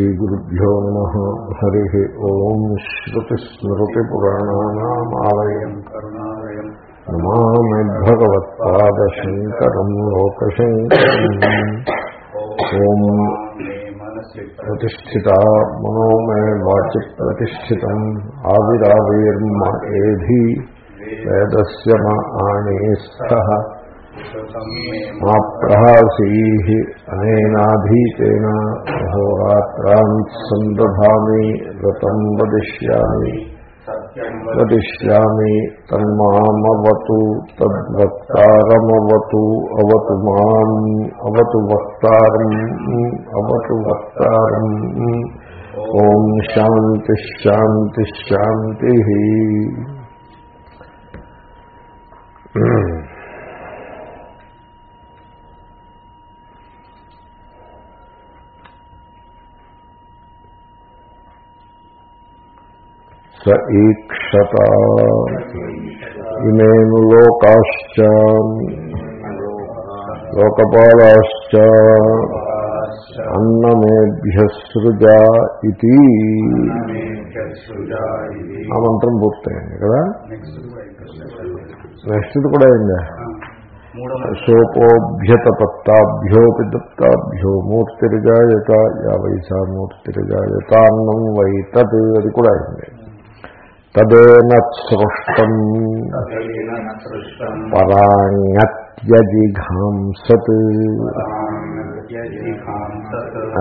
శ్రీగురుభ్యో నమ హరి ఓం శ్రుతిస్మృతిపురాణానామాలయం కరుణాలయం నమామి భగవత్పాదశంకరం లోకశంకరం ఓం మే మనసి ప్రతిష్ఠిత మనో మే వాచి ప్రతిష్ఠితం ఆవిరావిర్మ ఏధి వేదస్య మా ప్రహాసీ అనేనాధీతేన అహోరాత్రాన్ సందధామి వ్రతం వదిష్యామి. వదిష్యామి తన్మామవతు తద్వక్తారమవతు అవతు మాం అవతు వక్తారం అవతు వక్తారం. ఓం శాంతి శాంతి శాంతి. స ఈక్షత ఇమేను లోకాశ్చ లోకపాలాశ్చ అన్నమేభ్యసృజా ఇది ఆ మంత్రం పూర్తయింది కదా? నెక్స్ట్ కూడా అయిందా మూడవ సోపోభ్యతపత్తాభ్యోపి దత్తాభ్యో మూర్తిరిజాయత యావైసా మూర్తిరిజాయత అన్నం వై తద్ అది కూడా అయింది. తదేన సృష్టం సృష్టం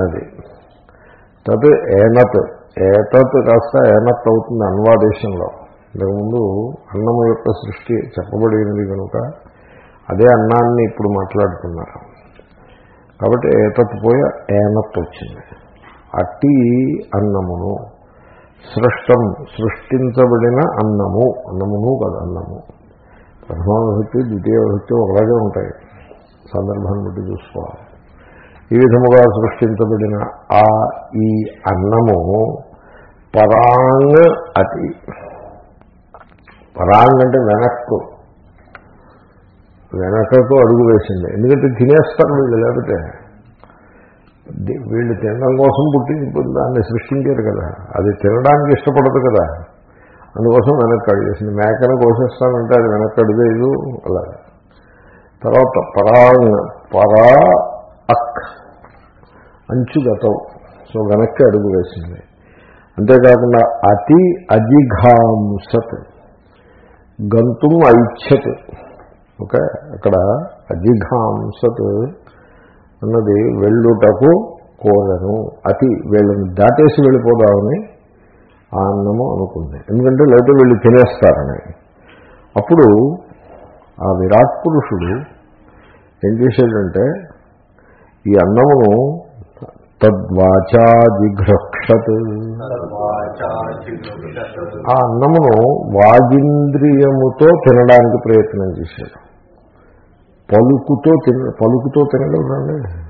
అది. తత్ ఏనత్. ఏతత్ కాస్త ఏనత్ అవుతుంది అన్వాదేశంలో ఇంతకుముందు అన్నము యొక్క సృష్టి చెప్పబడినది కనుక అదే అన్నాన్ని ఇప్పుడు మాట్లాడుతున్నారు. కాబట్టి ఏతత్ పోయి ఏనత్ వచ్చింది. అట్టి అన్నమును. సృష్టం సృష్టించబడిన అన్నము. అన్నమును కదా అన్నము. ప్రథమ విభక్తి ద్వితీయ విభక్తి ఒకలాగే ఉంటాయి. సందర్భాన్ని బట్టి చూసుకోవాలి. ఈ విధముగా సృష్టించబడిన ఆ ఈ అన్నము పరాంగ్ అతి. పరాంగ్ అంటే వెనక్కు. వెనకకు అడుగు వేసింది. ఎందుకంటే తినేస్తారు వీళ్ళు లేకపోతే వీళ్ళు తినడం కోసం పుట్టి దాన్ని సృష్టించారు కదా. అది తినడానికి ఇష్టపడదు కదా. అందుకోసం వెనక్కి అడుగు వేసింది మేకను కోసేస్తానంటే అది వెనక్కి అడుగేదు అలా. తర్వాత పరాంగ్ పరా అక్ అంచుగతం సో వెనక్కి అడుగు వేసింది. అంతేకాకుండా అతి అజిఘాంసత్ గంతుం ఐచ్ఛత్. ఓకే? అక్కడ అజిఘాంసత్ అన్నది వెళ్ళుటకు కోరను. అతి వీళ్ళని దాటేసి వెళ్ళిపోదామని ఆ అన్నము అనుకుంది. ఎందుకంటే లేదా వీళ్ళు తినేస్తారని. అప్పుడు ఆ విరాట్ పురుషుడు ఏం చేశాడంటే ఈ అన్నమును తద్వాచా జిఘ్రక్షత్ ఆ అన్నమును వాగింద్రియముతో తినడానికి ప్రయత్నం చేశాడు. పలుకుతో తిన పలుకుతో తినగలరండి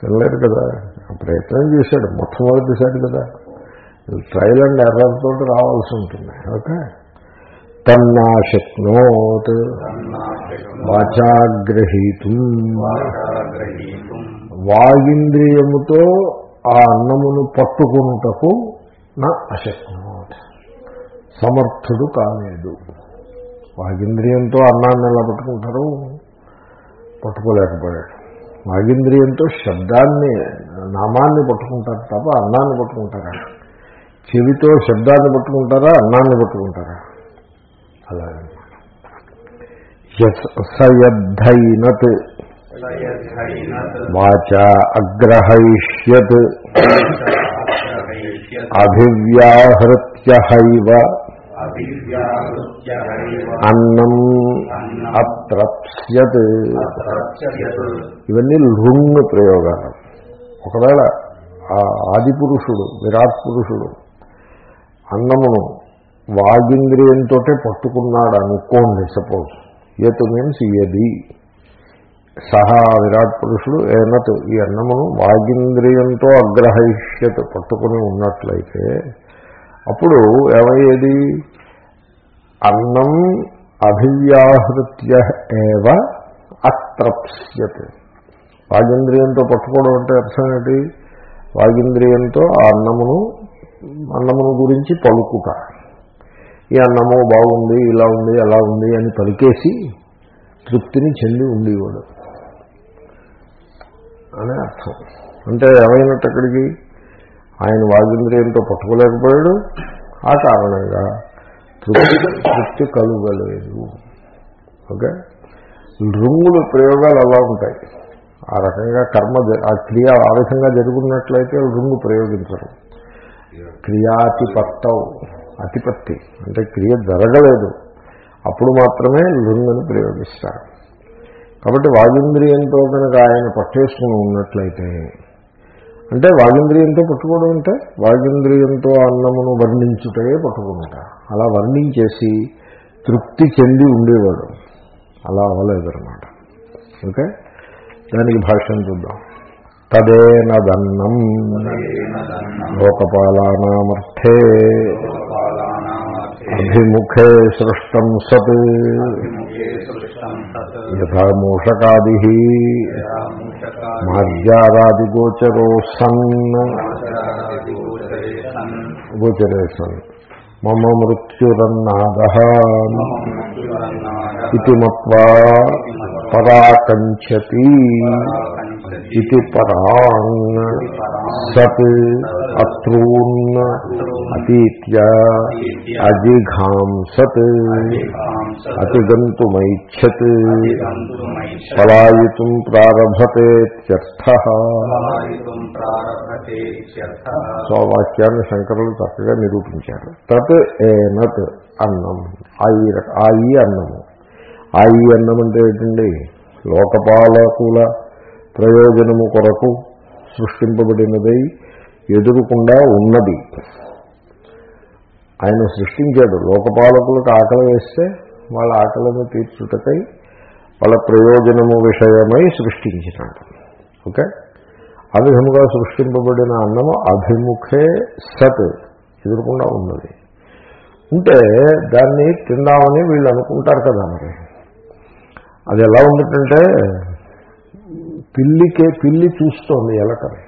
తినలేరు కదా. ప్రయత్నం చేశాడు. మొట్టమొదటిసారి కదా. ట్రయల్ అండ్ ఎర్రర్తో రావాల్సి ఉంటుంది. ఓకే? తన్నాశక్నోత్ వాచాగ్రహీతు. వాగింద్రియముతో ఆ అన్నమును పట్టుకునుటకు నా అశక్నోత్. సమర్థుడు కాలేదు. వాగింద్రియంతో అన్నాన్ని ఎలా పట్టుకుంటారు? పట్టుకోలేకపోయాడు. వాగింద్రియంతో శబ్దాన్ని నామాన్ని పట్టుకుంటారు తప్ప అన్నాన్ని పట్టుకుంటారా? చెవితో శబ్దాన్ని పట్టుకుంటారా? అన్నాన్ని పట్టుకుంటారా? అలాగే సయద్ధైనత్ వాచ అగ్రహైష్యత్ అభివ్యాహృత్య హైవ అన్నం అత్రప్స్యత్ ఇవన్నీ లుంగ్ ప్రయోగాలు. ఒకవేళ ఆ ఆదిపురుషుడు విరాట్ పురుషుడు అన్నమును వాగింద్రియంతో పట్టుకున్నాడు అనుకోండి సపోజ్. యత్ మీన్స్ ఏది? సహా విరాట్ పురుషుడు ఏనత్ ఈ అన్నమును వాగింద్రియంతో అగ్రహైష్యత పట్టుకుని ఉన్నట్లయితే అప్పుడు ఏమయ్యేది? అన్నం అభివ్యాహృత్య ఏవ అత్రప్స్యత్. వాగింద్రియంతో పట్టుకోవడం అంటే అర్థం ఏంటి? వాగింద్రియంతో ఆ అన్నమును అన్నమును గురించి పలుకుట. ఈ అన్నము బాగుంది ఇలా ఉంది అలా ఉంది అని పలికేసి తృప్తిని చెంది ఉండేవాడు. అనే అర్థం. అంటే ఏమైనట్టు అక్కడికి ఆయన వాగింద్రియంతో పట్టుకోలేకపోయాడు. ఆ కారణంగా తృప్తి తృప్తి కలుగలేదు. ఓకే? రుంగులు ప్రయోగాలు అలా ఉంటాయి. ఆ రకంగా కర్మ జ- ఆ క్రియ ఆ విధంగా జరుగుతున్నట్లయితే రుంగు ప్రయోగించరు. క్రియాతిపత్తవు అతిపత్తి. అంటే క్రియ జరగలేదు. అప్పుడు మాత్రమే లుంగని ప్రయోగిస్తారు. కాబట్టి వాగింద్రియంతో కనుక ఆయన పట్టేసుకుని ఉన్నట్లయితే అంటే వాగింద్రియంతో పట్టుకోవడం అంటే వాగింద్రియంతో అన్నమును వర్ణించుటే పట్టుకుంటా. అలా వర్ణించేసి తృప్తి చెంది ఉండేవాడు. అలా అవ్వలేదన్నమాట. ఓకే? దానికి భాష్యం చూద్దాం. తదేనదన్నం లోకపాలానామర్థే అభిముఖే సృష్టం సత్. యథా మూషకాది మార్జారాదిగోచరో సన్ గోచరే సన్ మమ మృత్యురన్నాద ఇది మత్వా పరాకంచతి ఇది పరాన్ సత్ అత్రూన్ అతీత్య అజిఘాంసత్ అతిగంతుమైచ్చత్ పలాయితుం ప్రారభతేత్యర్థ సో ఆ వాక్యాన్ని శంకరులు చక్కగా నిరూపించారు. తత్ ఏనత్ అన్నం. ఆ ఈ ఆ ఈ అన్నము. ఆ ఈ అన్నం అంటే ఏంటండి? లోకపాలకుల ప్రయోజనము కొరకు సృష్టింపబడినదై ఎదురుకుండా ఉన్నది. ఆయన సృష్టించాడు. లోకపాలకులకు ఆకలి వేస్తే వాళ్ళ ఆకలిని తీర్చుటకై వాళ్ళ ప్రయోజనము విషయమై సృష్టించినాడు. ఓకే? ఆ విధముగా సృష్టింపబడిన అన్నము అభిముఖే సత్ ఎదురకుండా ఉన్నది. ఉంటే దాన్ని తిందామని వీళ్ళు అనుకుంటారు కదా మరి. అది ఎలా ఉందంటే పిల్లికే పిల్లి చూస్తోంది ఎలకని.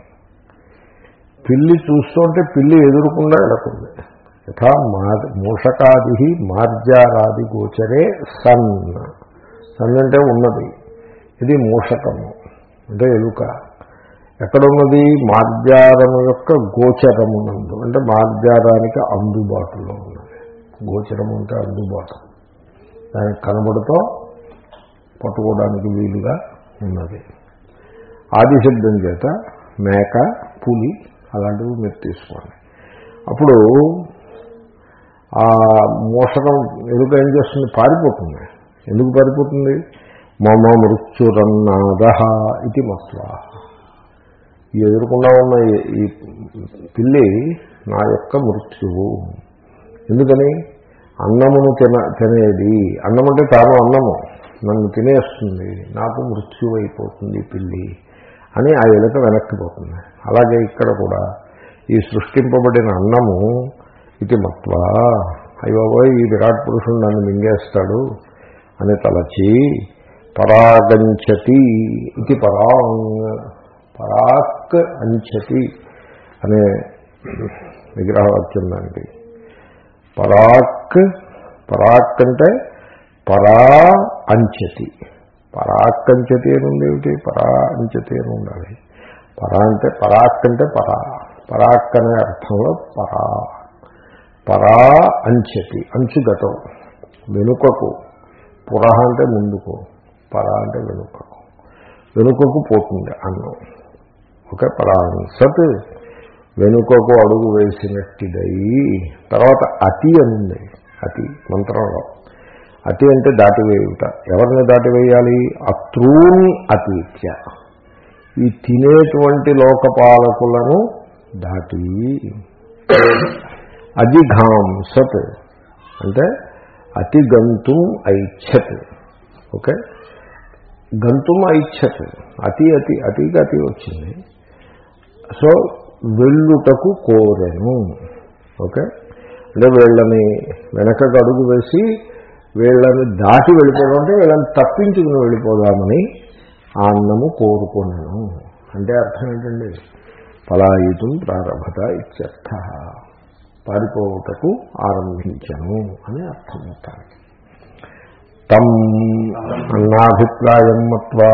పిల్లి చూస్తుంటే పిల్లి ఎదురుకుండా ఎలకుంది. యథా మా మూషకాది మార్జారాది గోచరే సన్. సన్ అంటే ఉన్నది. ఇది మూషకము. అంటే ఎలుక. ఎక్కడున్నది? మార్జారము యొక్క గోచరమునందు అంటే మార్జారానికి అందుబాటులో ఉన్నది. గోచరము అంటే అందుబాటు. దానికి కనబడుతో పట్టుకోవడానికి వీలుగా ఉన్నది. ఆది శబ్దం చేత మేక పులి అలాంటివి మీరు తీసుకోండి. అప్పుడు ఆ మోసకం ఎలుక ఏం చేస్తుంది? పారిపోతుంది. ఎందుకు పారిపోతుంది? మమ మృత్యురన్నాద ఇది మత్వ. ఈ ఎదురుకుండా ఉన్న ఈ- పిల్లి నా యొక్క మృత్యువు. ఎందుకని? అన్నమును తిన తినేది. అన్నం అంటే తాను అన్నము. నన్ను తినేస్తుంది. నాకు మృత్యువు అయిపోతుంది పిల్లి. అని ఆ ఎలుక వెనక్కిపోతుంది అలాగే ఇక్కడ కూడా ఈ సృష్టింపబడిన అన్నము ఇది మత్వా. అయ్యో ఈ విరాట్ పురుషుడు నన్ను మింగేస్తాడు అని తలచి పరాగంచతి ఇది పరాంగ్ పరాక్ అంచతి అనే విగ్రహవాక్యం దానికి. పరాక్ పరాక్ అంటే పరా అంచతి పరాక్కంచతే అంచతి అని పరా అంచతే ఉండాలి పరా అంటే పరాక్ అంటే పరా. పరాక్ అనే అర్థంలో పరా. పరా అంచతి అంచుగతం. వెనుకకు. పుర అంటే ముందుకు. పరా అంటే వెనుకకు. వెనుకకు పోతుంది అన్నం. ఓకే పరాంసత్ వెనుకకు అడుగు వేసినట్టిదై. తర్వాత అతి అనుంది. అతి మంత్రంలో. అతి అంటే దాటివేయుట. ఎవరిని దాటివేయాలి? అత్రూని అతీత్య. ఈ తినేటువంటి లోకపాలకులను దాటి. అధిఘాంసత్. అంటే అతి గంతుం ఐచ్ఛత్. ఓకే? గంతుం ఐచ్ఛత్. అతి అతి అతిగా అతి వచ్చింది. సో వెళ్ళుటకు కోరెను. ఓకే? అంటే వీళ్ళని వెనకకు అడుగు వేసి వీళ్ళని దాటి వెళ్ళిపోవడం అంటే వీళ్ళని తప్పించుకుని వెళ్ళిపోదామని అన్నము కోరుకున్నాను అంటే అర్థం ఏంటండి? పలాయితం ప్రారభత ఇత్యర్థ. పారిపోవుటకు ఆరంభించను అని అర్థమవుతాను తం అన్నాభిప్రాయం మత్వా.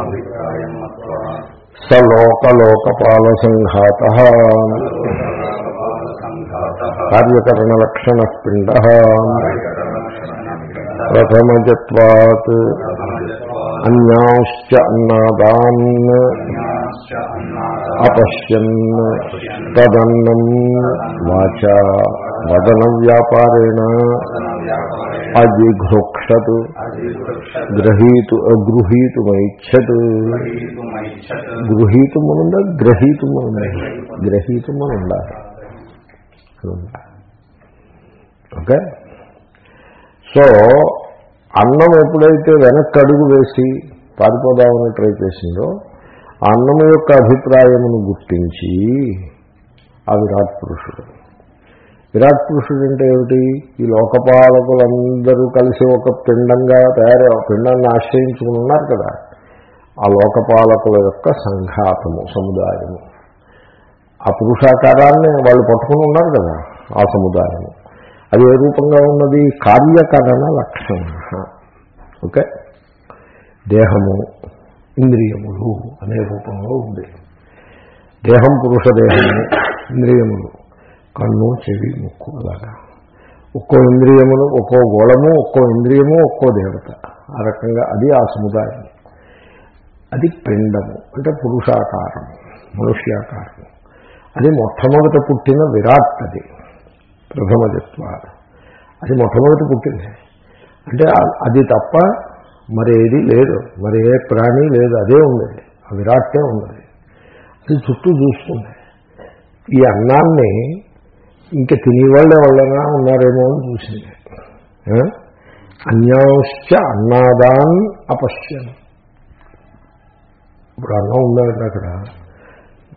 అభిప్రాయం మత్వా. స లోకలోకపాల సంఘాత కార్యకరణలక్షణ పిండ. ప్రథమజత్వాత్ అన్యాశ్చ అన్నాదాన్ అపశ్యన్ తదన్నం వాచ వదన వ్యాపారేణ అజిఘృక్షత్ గ్రహీతు గృహీతుమైచ్చత్ గృహీతుమనుండ గ్రహీతుమనుండ గ్రహీతుమనుండాలి ఓకే సో అన్నం ఎప్పుడైతే వెనక్కి అడుగు వేసి పారిపోదామని ట్రై చేసిందో అన్నం యొక్క అభిప్రాయమును గుర్తించి ఆ విరాట్ పురుషుడు. విరాట్ పురుషుడు అంటే ఏమిటి? ఈ లోకపాలకులందరూ కలిసి ఒక పిండంగా తయారు పిండాన్ని ఆశ్రయించుకుని ఉన్నారు కదా. ఆ లోకపాలకుల యొక్క సంఘాతము సముదాయము. ఆ పురుషాకారాన్ని వాళ్ళు పట్టుకుని ఉన్నారు కదా ఆ సముదాయము. అది ఏ రూపంగా ఉన్నది? కార్యకరణ లక్షణ. ఓకే? దేహము ఇంద్రియములు అనే రూపంలో ఉంది. దేహం పురుష దేహము ఇంద్రియములు. కన్ను చెవి ముక్కు అలాగా. ఒక్కో ఇంద్రియములు ఒక్కో గోళము ఒక్కో ఇంద్రియము ఒక్కో దేవత. ఆ రకంగా అది ఆ సముదాయం. అది పిండము అంటే పురుషాకారము మనుష్యాకారము. అది మొట్టమొదట పుట్టిన విరాట్ అది. ప్రథమజత్వ. అది మొట్టమొదటి పుట్టింది. అంటే అది తప్ప మరేది లేదు. మరి ఏ ప్రాణి లేదు అదే ఉండేది. ఆ విరాట్టే ఉన్నది అది చుట్టూ చూస్తుంది. ఈ అన్నాన్ని ఇంకా తినేవాళ్ళే వాళ్ళైనా ఉన్నారేమో అని చూసింది. ఆ? అన్యాంశ్చ అన్నాదాన్ అపశ్యం ఇప్పుడు అన్నం ఉందండి అక్కడ.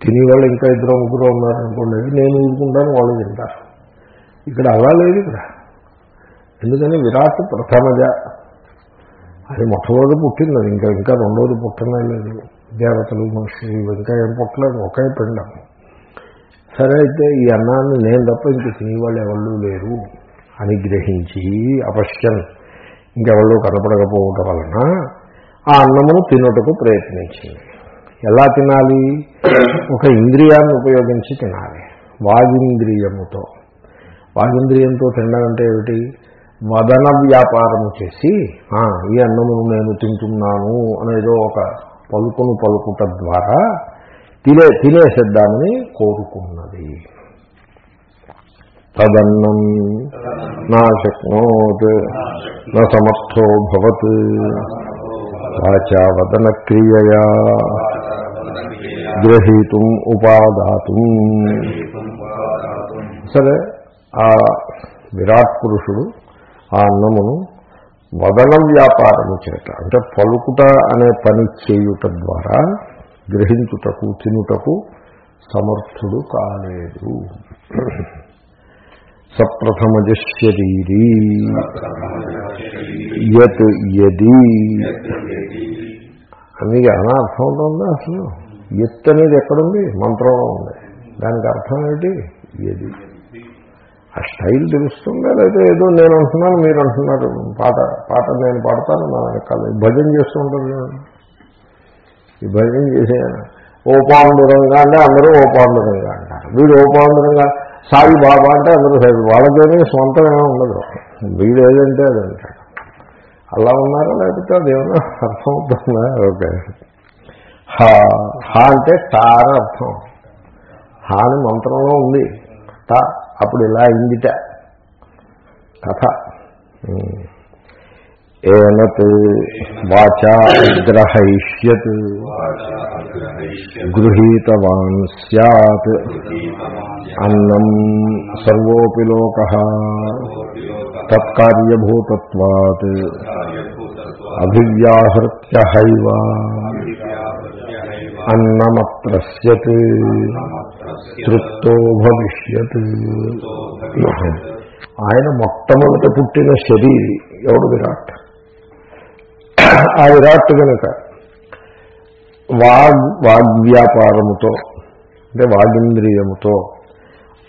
తినేవాళ్ళు ఇంకా ఇద్దరు ముగ్గురు ఉన్నారనుకోండి నేను ఊరుకుంటాను వాళ్ళు తింటారు. ఇక్కడ అలా లేదు ఇక్కడ. ఎందుకని విరాట్ ప్రథమజ. అది మొట్టమొదటి పుట్టింది. అది ఇంకా ఇంకా రెండోది పుట్టనే లేదు దేవతలు మనుషులు ఇంకా ఏం పుట్టలేదు. ఒకే పిండం. సరే అయితే ఈ అన్నాన్ని నేను తప్ప ఇంక తినేవాళ్ళు ఎవళ్ళు లేరు అని గ్రహించి అపశ్యం. ఇంకెవళ్ళు కనపడకపోవటం వలన ఆ అన్నమును తినుటకు ప్రయత్నించింది. ఎలా తినాలి? ఒక ఇంద్రియాన్ని ఉపయోగించి తినాలి. వాగింద్రియముతో. వాగింద్రియంతో తినడం అంటే ఏమిటి? వదన వ్యాపారము చేసి ఈ అన్నమును నేను తింటున్నాను అనేదో ఒక పలుకును పలుకుట ద్వారా తినే తినేసేద్దామని కోరుకున్నది. తదన్నం నా శక్నోత్ నా సమర్థో భవత్. వాచా వదన క్రియయా గ్రహీతుం ఉపాదాతు. సరే? ఆ విరాట్ పురుషుడు ఆ అన్నమును వదన వ్యాపారము చేత అంటే పలుకుట అనే పని చేయుట ద్వారా గ్రహించుటకు తినుటకు సమర్థుడు కాలేదు. సప్రథమజ శరీరీ యత్ యది. మీకు ఏమైనా అర్థం ఉంటుందా అసలు? ఎత్ అనేది ఎక్కడుంది? మంత్రంలో ఉంది. దానికి అర్థం ఏంటి ఏది ఆ స్టైల్ తెలుస్తుందా లేదా ఏదో నేను అంటున్నాను మీరు అంటున్నారు పాట పాట నేను పాడతాను నా వెనకాల. భజన చేస్తూ ఉంటారు ఈ భజన చేసే ఓ పాండురంగా అంటే అందరూ ఓ పాండురంగా అంటారు. వీడు ఓ పాండురంగా సాయి బాబా అంటే అందరూ సాయి వాళ్ళకేమీ సొంతమేమీ ఉండదు. వీడు ఏదంటే అది అంటాడు. అలా ఉన్నారా లేకపోతే అదేమన్నా అర్థం అవుతుందా? ఓకే. హా హా అంటే టా అర్థం. హాని మంత్రంలో ఉంది. టా అప్పుడు ఇలా అయిందిట. కథ. ఉమ్. ఏనత్ వాచా గృహీతవాన్ సత్ అన్నం సర్వోపి లోక. తత్కార్యభూతత్వాత్. అభివ్యాహృత్య హైవ అన్నమత్రస్యత్. తృప్తో భవిష్యత్. ఆయన మొట్టమొదట పుట్టిన శరీరి ఎవడు? విరాట్. ఆ విరాట్ కనుక వాగ్ వాగ్వ్యాపారముతో అంటే వాగింద్రియముతో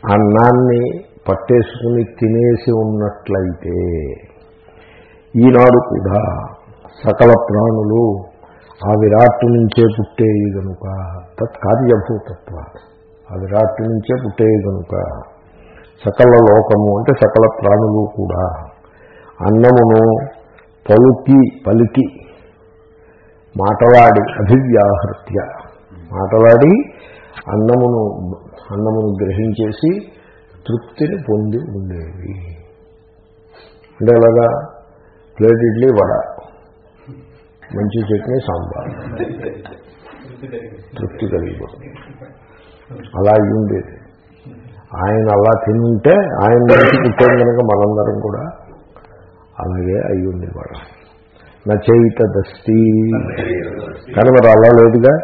అన్నాన్ని పట్టేసుకుని తినేసి ఉన్నట్లయితే ఈనాడు కూడా సకల ప్రాణులు ఆ విరాట్టు నుంచే పుట్టేయి గనుక. తత్కార్యభూతత్వ ఆ రాత్రి నుంచే పుట్టే గనుక సకల లోకము అంటే సకల ప్రాణులు కూడా అన్నమును పలుకి పలికి మాటలాడి అభివ్యాహృత్య. మాటలాడి అన్నమును అన్నమును గ్రహించేసి తృప్తిని పొంది ఉండేవి. అంటే అలాగా ప్లేట్ ఇడ్లీ వడ మంచి చట్నీ సాంబార్. తృప్తి కలిగిపోతుంది. అలా అయి ఆయన అలా తింటే ఆయన నుంచి పుట్టాం కనుక మనందరం కూడా అలాగే అయి ఉండేవాడు చేయిత దస్తి. కానీ మరి అలా లేదుగా.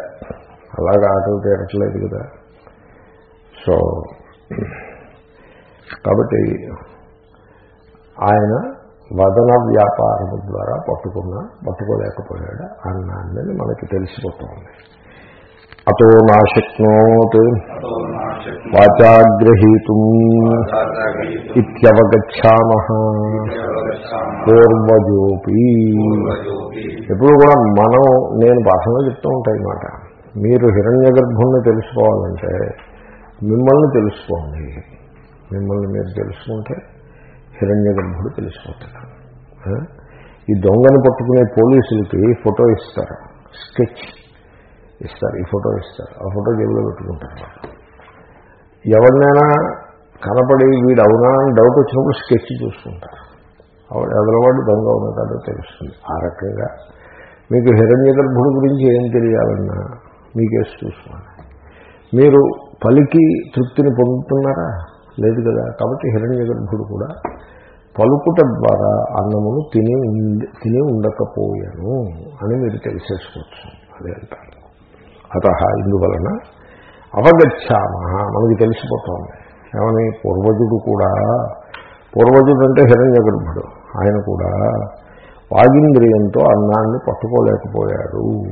అలాగా ఆటలు తీరట్లేదు కదా. సో కాబట్టి ఆయన వదన వ్యాపారం ద్వారా పట్టుకున్నా పట్టుకోలేకపోయాడు. అన్నాన్ని మనకి తెలిసిపోతుంది. అతో నాశక్నోత్ వాచాగ్రహీతుం ఇవగచ్చామ పూర్వజోపి. ఎప్పుడు కూడా మనం నేను భాషలో చెప్తూ ఉంటాయి మాట. మీరు హిరణ్య గర్భుణ్ణి తెలుసుకోవాలంటే మిమ్మల్ని తెలుసుకోండి. మిమ్మల్ని మీరు తెలుసుకుంటే హిరణ్య గర్భుడు తెలిసిపోతాడు ఈ దొంగను పట్టుకునే పోలీసులకి ఫోటో ఇస్తారు. స్కెచ్. ఇస్తారు ఈ ఫోటో ఇస్తారు. ఆ ఫోటో జేబులో పెట్టుకుంటారు ఎవరినైనా కనపడి వీడు అవునా అని డౌట్ వచ్చినప్పుడు స్కెచ్ చూసుకుంటారు. ఆవిడ ఎదలవాడు దొంగ అవునా తెలుస్తుంది. ఆ రకంగా మీకు హిరణ్య గర్భుడు గురించి ఏం తెలియాలన్నా మీకేసి చూసుకోండి. మీరు పలికి తృప్తిని పొందుతున్నారా? లేదు కదా. కాబట్టి హిరణ్య గర్భుడు కూడా పలుకుట ద్వారా అన్నమును తిని ఉండి తిని ఉండకపోయాను అని మీరు తెలిసేసుకోవచ్చు. అదే అంటారు. అత ఇందువలన అవగచ్చామ. మనకి తెలిసిపోతుంది. ఏమని? పూర్వజుడు కూడా పూర్వజుడు అంటే హిరణ్య గర్భుడు ఆయన కూడా వాగింద్రియంతో అన్నాన్ని పట్టుకోలేకపోయాడు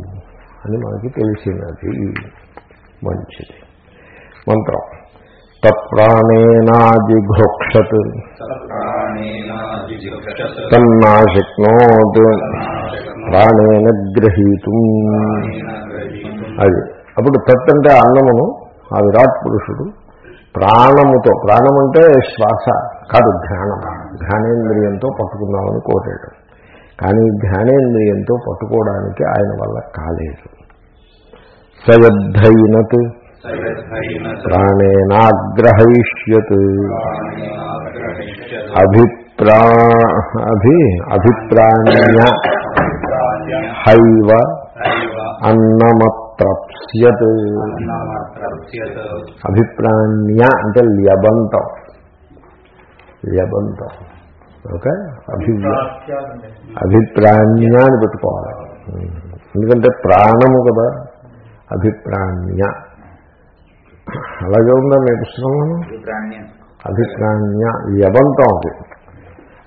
అని మనకి తెలిసినది. మంచిది. మంత్రం. తత్ప్రాణేనాజిఘోక్షత్. తన్నాశక్నోత్. ప్రాణేన గ్రహీతుం. అది. అప్పుడు తత్ అంటే అన్నమును ఆ విరాట్ పురుషుడు ప్రాణముతో ప్రాణం అంటే శ్వాస కాదు ధ్యానం. ధ్యానేంద్రియంతో పట్టుకుందామని కోరాడు. కానీ ధ్యానేంద్రియంతో పట్టుకోవడానికి ఆయన వల్ల కాలేదు. సయద్ధైనత్. ప్రాణేనాగ్రహయిష్యత్. అభిప్రా అభి అభిప్రాణ్య హైవ అన్నమత్రప్స్యత్ అభిప్రాణ్య అంటే ల్యబంతం. ల్యబంతం. ఓకే? అభివ్య అభిప్రాణ్య అని పెట్టుకోవాలి. ఎందుకంటే ప్రాణము కదా. అభిప్రాణ్య. అలాగే ఉందా మీ పుస్తకంలో అభిప్రాణ్య. ల్యబంతం అది.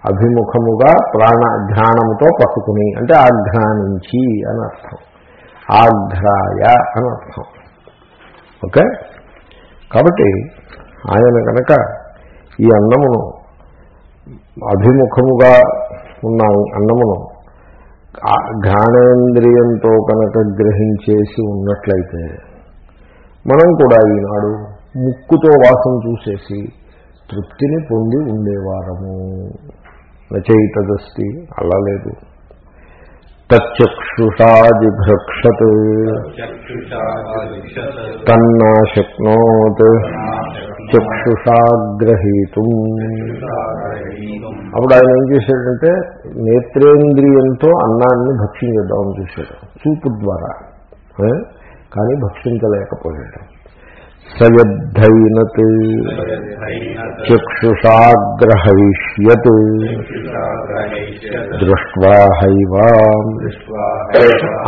అభిముఖముగా ప్రాణ ధ్యానముతో పట్టుకుని అంటే ఆఘ్రానించి అని అర్థం. ఆఘ్రాయ అని అర్థం. ఓకే? కాబట్టి ఆయన కనుక ఈ అన్నమును అభిముఖముగా ఉన్న అన్నమును ఘానేంద్రియంతో కనుక గ్రహించేసి ఉన్నట్లయితే మనం కూడా ఈనాడు ముక్కుతో వాసన చూసేసి తృప్తిని పొంది ఉండేవారము. రచయితదస్తి అలా లేదు. తచ్చక్షుషాజిభ్రక్షత్ తన్నా శక్నోత్ చక్షుషాగ్రహీతం. అప్పుడు ఆయన ఏం చేశాడంటే నేత్రేంద్రియంతో అన్నాన్ని భక్షించేద్దామని చూశాడు. చూపు ద్వారా. కానీ భక్షించలేకపోయాడు. సయద్ధైనత్ చక్షుషాగ్రహయిష్యత్ దృష్ట్వా హైవా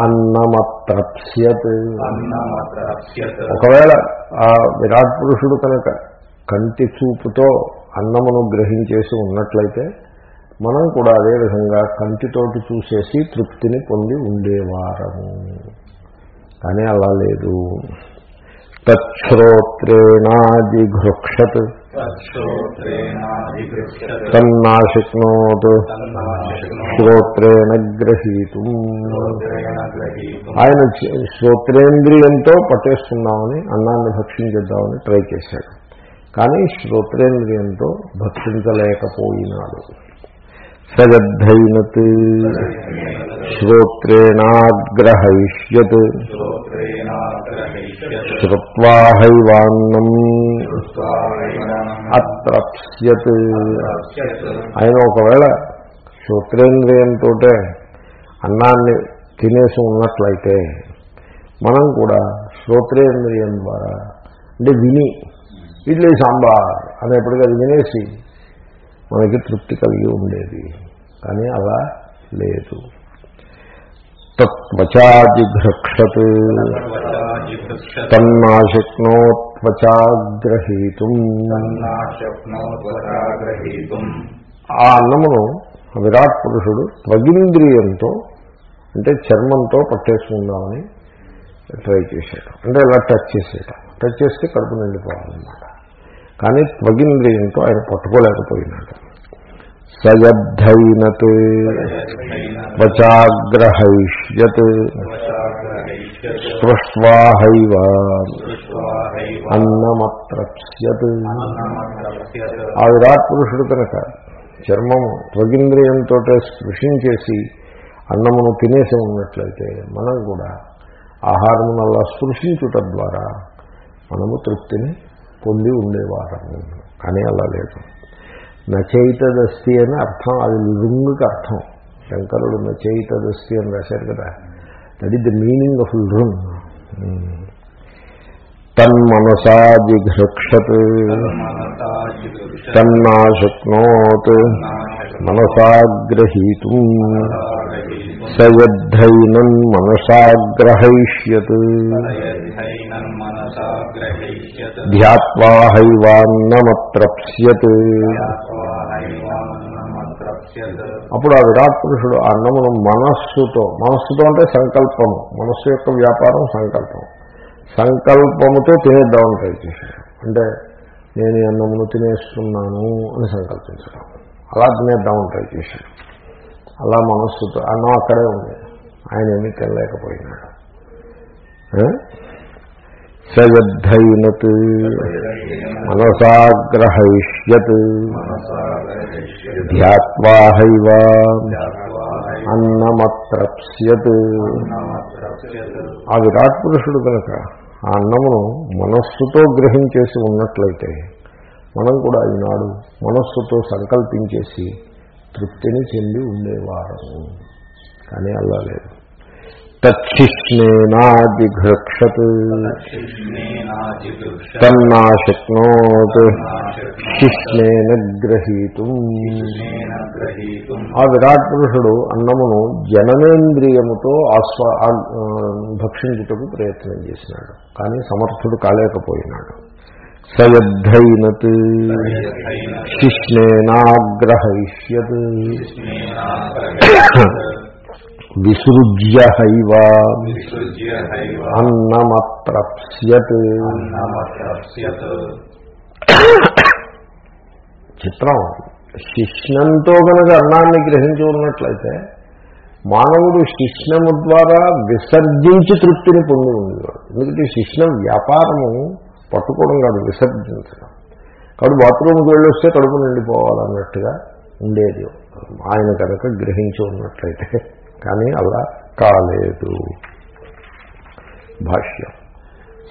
అన్నమత్రప్స్యత్ ఒకవేళ ఆ విరాట్ పురుషుడు కనుక కంటి చూపుతో అన్నమును గ్రహించేసి ఉన్నట్లయితే మనం కూడా అదే విధంగా కంటితోటి చూసేసి తృప్తిని పొంది ఉండేవారము. కానీ అలా లేదు. తశ్రోత్రేణాధిగృహ్యత్ తన్నాశక్నోత్. శ్రోత్రేణ గ్రహీతుం. ఆయన శ్రోత్రేంద్రియంతో పట్టేసుకుందామని అన్నాన్ని భక్షించేద్దామని ట్రై చేశాడు. కానీ శ్రోత్రేంద్రియంతో భక్షించలేకపోయినాడు. సగద్ధైనత్. శ్రోత్రేణాగ్రహయిష్యత్ శ్రోత్రేణాగ్రహీష్యత్. హైవాన్నం అత్రప్స్యత్ ఆయన ఒకవేళ శ్రోత్రేంద్రియంతో అన్నాన్ని తినేసి ఉన్నట్లయితే మనం కూడా శ్రోత్రేంద్రియం ద్వారా అంటే విని ఇడ్లీ సాంబార్ అనేప్పటికీ అది వినేసి మనకి తృప్తి కలిగి ఉండేది. కానీ అలా లేదు. తత్వచాజిఘ్రక్షత్ తన్నాశక్నోత్వచాగ్రహీతుం. తన్నాశక్నోత్ వచాగ్రహీతుం ఆ అన్నమును విరాట్ పురుషుడు త్వగింద్రియంతో అంటే చర్మంతో పట్టేసుకుందామని ట్రై చేశాడు. అంటే ఇలా టచ్ చేసేయటం. టచ్ చేస్తే కడుపు నిండిపోవాలన్నమాట. కానీ త్వగింద్రియంతో ఆయన పట్టుకోలేకపోయినాడు. సయద్ధైనత్ వచాగ్రహైష్యత్ స్పృష్వాహైవ అన్నమత్రత్ అన్నమత్రప్స్యత్ ఆ విరాట్ పురుషుడు కనుక చర్మము త్వగింద్రియంతో స్పృశించేసి అన్నమును తినేసి ఉన్నట్లయితే మనం కూడా ఆహారమును అలా స్పృశించుట ద్వారా మనము తృప్తిని పొంది ఉండేవారము. కానీ అలా లేదు. నచైతదస్తి అని అర్థం అది లృంగుకి అర్థం. శంకరుడు నచైతదస్తి అని రాశారు కదా. That is the meaning of లృంగ్. తన్మనసా జిఘృక్షత్ మనసాజిగృహ్యత్ తన్నాశక్నోత్. మనసాగ్రహీతుం. సయద్ధైనన్ మనసాగ్రహయిష్యత్ యద్ధైనం ధ్యాత్వా హైవాన్నమత్రప్స్యత్ అప్పుడు ఆ విరాట్ పురుషుడు ఆ అన్నమును మనస్సుతో మనస్సుతో అంటే సంకల్పము మనస్సు యొక్క వ్యాపారం సంకల్పం సంకల్పముతో తినేద్దామని ట్రై చేశాడు. అంటే నేను ఈ అన్నమును తినేస్తున్నాను అని సంకల్పించడం. అలా తినేద్దామని ట్రై చేశాడు. అలా మనస్సుతో అన్నం అక్కడే ఉంది. ఆయన ఏమీ తినలేకపోయినాడు? సయద్ధైనత్ మనసాగ్రహయిష్యత్. ధ్యాత్వా హైవ అన్నమత్రప్స్యత్ ఆ విరాట్ పురుషుడు కనుక ఆ అన్నమును మనస్సుతో గ్రహించేసి ఉన్నట్లయితే మనం కూడా ఈనాడు మనస్సుతో సంకల్పించేసి తృప్తిని చెంది ఉండేవారము. కానీ అలా లేదు. తచ్చిష్ణేనాదిఘృక్షత్ తన్నాశక్నోత్ శిష్ణేన గ్రహీతుం ఆ విరాట్ పురుషుడు అన్నమును జననేంద్రియముతో ఆస్వా భక్షించుటకు ప్రయత్నం చేసినాడు. కానీ సమర్థుడు కాలేకపోయినాడు. సయద్ధైనత్. శిష్ణేనాగ్రహయిష్యత్. విసృజ్య హైవ అన్నమత్రప్స్యత్. చిత్రం. శిష్ణంతో కనుక అన్నాన్ని గ్రహించి ఉన్నట్లయితే మానవుడు శిష్ణము ద్వారా విసర్జించి తృప్తిని పొంది ఉండేవాడు ఎందుకంటే శిష్ణం వ్యాపారము పట్టుకోవడం కాదు విసర్జించడం. కాబట్టి బాత్రూమ్కి వెళ్ళొస్తే కడుపు నిండిపోవాలన్నట్టుగా ఉండేది. ఆయన కనుక గ్రహించి ఉన్నట్లయితే కానీ అలా కాలేదు. భాష్యం.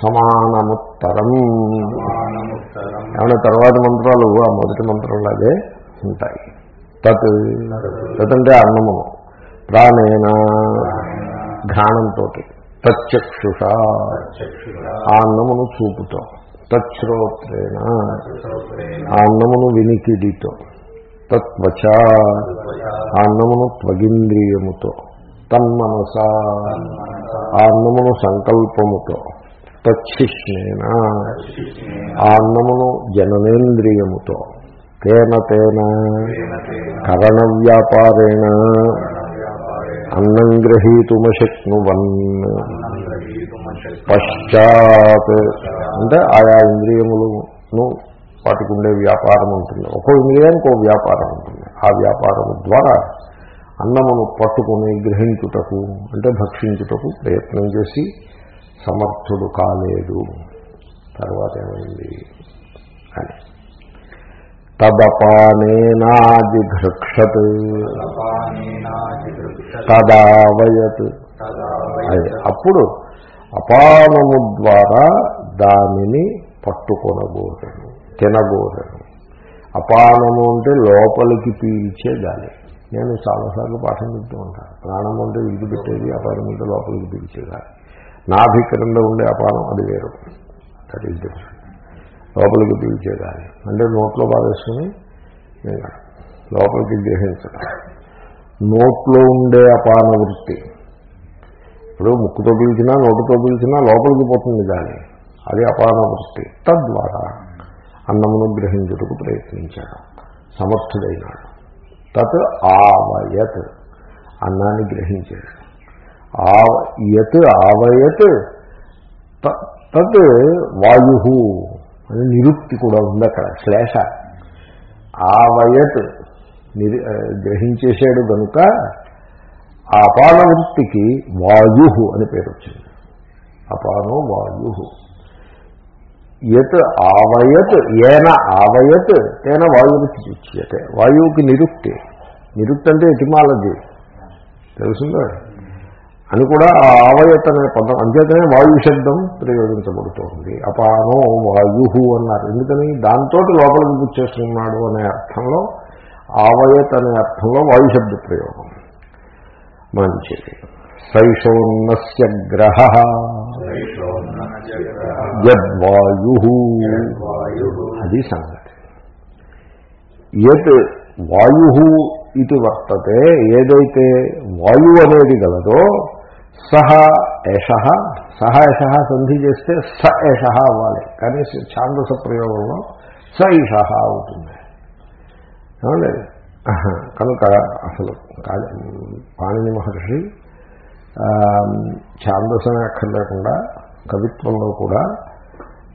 సమానముత్తరం. ఏమైనా తర్వాత మంత్రాలు ఆ మొదటి మంత్రంలాగే ఉంటాయి. తత్. తత్. అంటే అన్నము. ప్రాణేన. ఘ్రాణంతో తచ్చక్షుష. ఆ అన్నమును చూపుతో. తచ్శ్రోత్రేణ ఆ అన్నమును వినికిడితో. తత్వచ. ఆ అన్నమును త్వగింద్రియముతో. తన్మనస. ఆ అన్నమును సంకల్పముతో. తచ్చిష్ణేన. ఆ అన్నమును జననేంద్రియముతో. తేన తేన. కరణ వ్యాపారేణ అన్నం గ్రహీతుమశక్నువన్ పశ్చాత్. అంటే ఆయా ఇంద్రియములను వాటికి ఉండే వ్యాపారం ఉంటుంది. ఒక్కో ఇంద్రియానికి ఒక వ్యాపారం ఉంటుంది. ఆ వ్యాపారం ద్వారా అన్నమును పట్టుకుని గ్రహించుటకు అంటే భక్షించుటకు ప్రయత్నం చేసి సమర్థుడు కాలేదు తర్వాత ఏమైంది? అని. తదపానేనాజిఘృక్షత్ తదావయత్. అది అప్పుడు అపానము ద్వారా దానిని పట్టుకొనబోదను తినబోదను అపానము అంటే లోపలికి పీల్చే గాలి. నేను చాలాసార్లు పాఠం చెప్తూ ఉంటాను. ప్రాణం అంటే విడిచిపెట్టేది అపానం అంటే లోపలికి పీల్చే గాలి. నాభి క్రింద ఉండే అపానం అది వేరు. దట్ ఈస్ డిఫరెంట్ లోపలికి పీల్చే గాలి. అంటే నోట్లో బాధేసుకుని లోపలికి గ్రహించడం. నోట్లో ఉండే అపాన వృత్తి. ఇప్పుడు ముక్కుతో పీల్చినా నోటుతో పీల్చినా లోపలికి పోతుంది గాలి. అది అపాన వృత్తి. తద్వారా అన్నమును గ్రహించుటకు ప్రయత్నించాడు. సమర్థుడైనాడు. తత్ ఆవయత్ అన్నాన్ని గ్రహించాడు. ఆవ యత్ ఆవయత్ తత్ వాయు అని నిరుక్తి కూడా ఉంది అక్కడ శ్లేష. ఆవయత్ నిరు గ్రహించేశాడు కనుక ఆ అపాన వృత్తికి వాయు అని పేరు వచ్చింది అపానో వాయు. యత్ ఆవయత్ ఏన ఆవయత్ తేన వాయువుకి చిచ్యతే వాయువుకి నిరుక్తి. నిరుక్తి అంటే ఎటిమాలజీ. తెలుసుందా? అని కూడా ఆ ఆవయత్ అనే పదం అంచేతనే వాయు శబ్దం ప్రయోగించబడుతోంది. అపానో వాయు అన్నారు. ఎందుకని? దాంతో లోపలికి గుర్చేస్తున్నాడు అనే అర్థంలో ఆవయత్ అనే అర్థంలో వాయు శబ్ద ప్రయోగం. మంచిది. సైషోన్నస్య గ్రహ. యద్వాయు. అది సంగతి. యత్ వాయు ఇది వర్తతే ఏదైతే వాయు అనేది గలదో సహ ఏష సహ ఏష సంధి చేస్తే స ఏష అవ్వాలి. కానీ ఛాందస ప్రయోగంలో స ఈష అవుతుంది. కనుక అసలు కాళీ పాణిని మహర్షి ఛాందసమే ఛాందసం అక్కర్లేకుండా కవిత్వంలో కూడా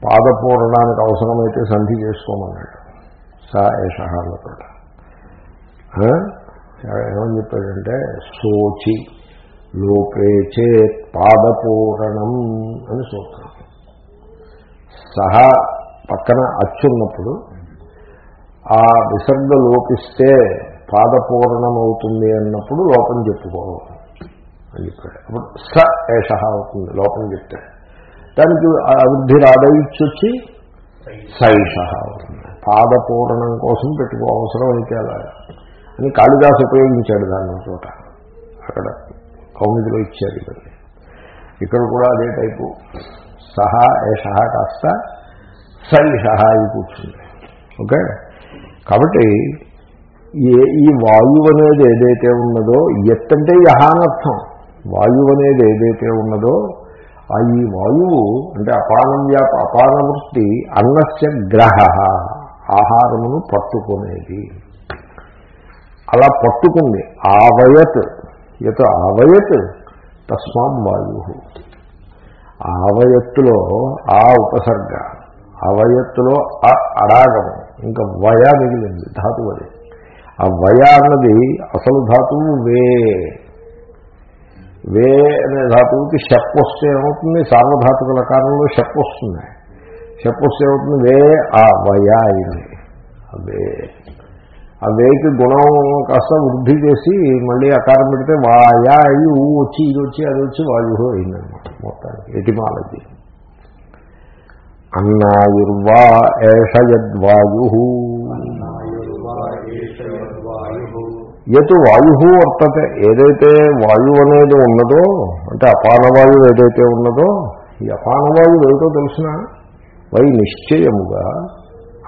పాదపూరణానికి అవసరమైతే సంధి చేసుకోమన్నాడు. సా ఏష అన్నతో ఏమని చెప్పాడంటే సోచి లోపే చేత్ పాదపూరణం అని సూత్రం. సహా పక్కన అచ్చున్నప్పుడు ఆ విసర్గ లోపిస్తే పాదపూరణం అవుతుంది అన్నప్పుడు లోపం చెప్పుకోవాలి అని చెప్పాడు. అప్పుడు స ఏష అవుతుంది లోపం చెప్తే. దానికి అభివృద్ధి రాదయిచ్చొచ్చి వచ్చి సైష అవుతుంది. పాదపూరణం కోసం పెట్టుకో అవసరం అయితే అలా. అని కాళిదాసు ఉపయోగించాడు దాన్ని చోట. అక్కడ కౌమిదిలో ఇచ్చారు ఇవన్నీ. ఇక్కడ కూడా అదే టైపు. సహా ఏష కాస్త సైష అయి కూర్చుంది. ఓకే? కాబట్టి ఏ ఈ వాయువు అనేది ఏదైతే ఉన్నదో ఎత్తంటే యహానర్థం. వాయువు అనేది ఏదైతే ఉన్నదో ఆ ఈ వాయువు అంటే అపానం వ్యాప అపాన వృత్తి అన్నస్య గ్రహ ఆహారమును పట్టుకునేది. అలా పట్టుకుంది. ఆవయత్. యత్ ఆవయత్? తస్మాం వాయు ఆవయత్తులో ఆ ఉపసర్గ అవయత్తులో ఆ అడాగము ఇంకా వయ మిగిలింది ధాతువు అది. ఆ వయ అన్నది అసలు ధాతువు వే. వే అనే ధాతువుకి షప్ వస్తే ఏమవుతుంది? సార్వధాతుకుల కాలంలో షప్ వస్తుంది. షప్ వస్తే ఏమవుతుంది? వే ఆ వయ అయింది అవే వే. ఆ వేకి గుణం కాస్త వృద్ధి చేసి మళ్ళీ అకారం పెడితే వాయా అయ్యి ఊ వచ్చి ఇది వచ్చి అది వచ్చి వాయు అయిందనమాట మొత్తానికి ఎటిమాలజీ. అన్నాయుర్వా ఏషయద్వాయు ఎటు వాయు వర్తతే ఏదైతే వాయువు అనేది ఉన్నదో అంటే అపానవాయువు ఏదైతే ఉన్నదో ఈ అపానవాయువు ఏమిటో తెలిసిన? వై నిశ్చయముగా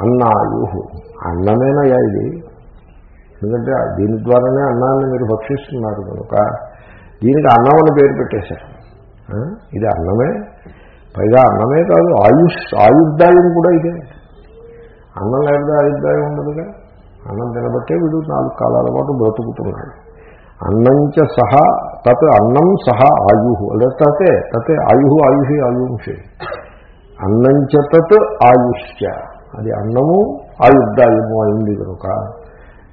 అన్నాయు అన్నమేనయా ఇది. ఎందుకంటే దీని ద్వారానే అన్నాన్ని మీరు భక్షిస్తున్నారు కనుక దీనికి అన్నం అని పేరు పెట్టేశారు. ఇది అన్నమే. పైగా అన్నమే కాదు ఆయుష్ ఆయుర్దాయం కూడా ఇదే. అన్నం లేకపోతే ఆయుర్దాయం ఉండదుగా? అన్నం తినబట్టే వీడు నాలుగు కాలాల పాటు బ్రతుకుతున్నాడు. అన్నంచ సహా తత్ అన్నం సహా ఆయు. అదే తతే తతే ఆయు ఆయుషి. ఆయుంషి అన్నంచ తత్ ఆయుష్య. అది అన్నము ఆయుర్దాయము అయింది కనుక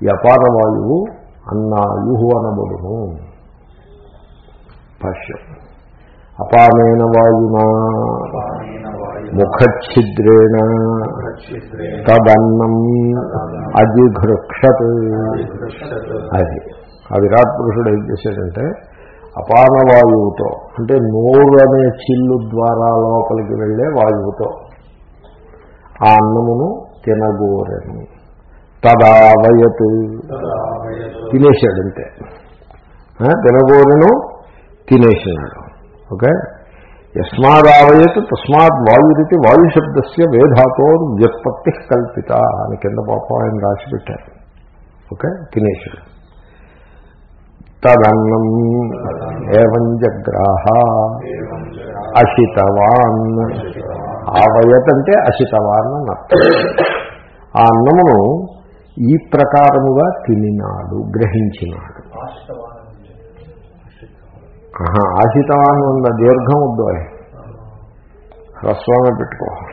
ఈ అపార వాయువు అన్నాయు అనబడును. భాష్యం అపానేన వాయునా. ముఖఛిద్రేణ ఛిద్రేణ తదన్నం అజిఘృక్షత్ అది. ఆ విరాట్ పురుషుడు ఏం చేశాడంటే అపానవాయువుతో అంటే నోరు అనే చిల్లు ద్వారా లోపలికి వెళ్ళే వాయువుతో ఆ అన్నమును తినగోరెను. తదావయత్. తదావయతు. తినేశాడు అంతే ఆ, తినగోరెను తినేసినాడు ఓకే? యస్మాదావయత్ తస్మాత్ వాయురితి వాయుశబ్దస్య వేధాతో వ్యుత్పత్తి కల్పిత అని కింద పాపం ఆయన రాసి పెట్టారు. ఓకే? తినేశాడు తదన్నం ఏవం జగ్రాహ అశితవాన్. ఆవయత్ అంటే అశితవాన్ అని అర్థం. ఆ అన్నమును ఈ ప్రకారముగా తినినాడు గ్రహించినాడు. ఆశితవాన్ని ఉందా? దీర్ఘం వద్దు హ్రస్వమే పెట్టుకో.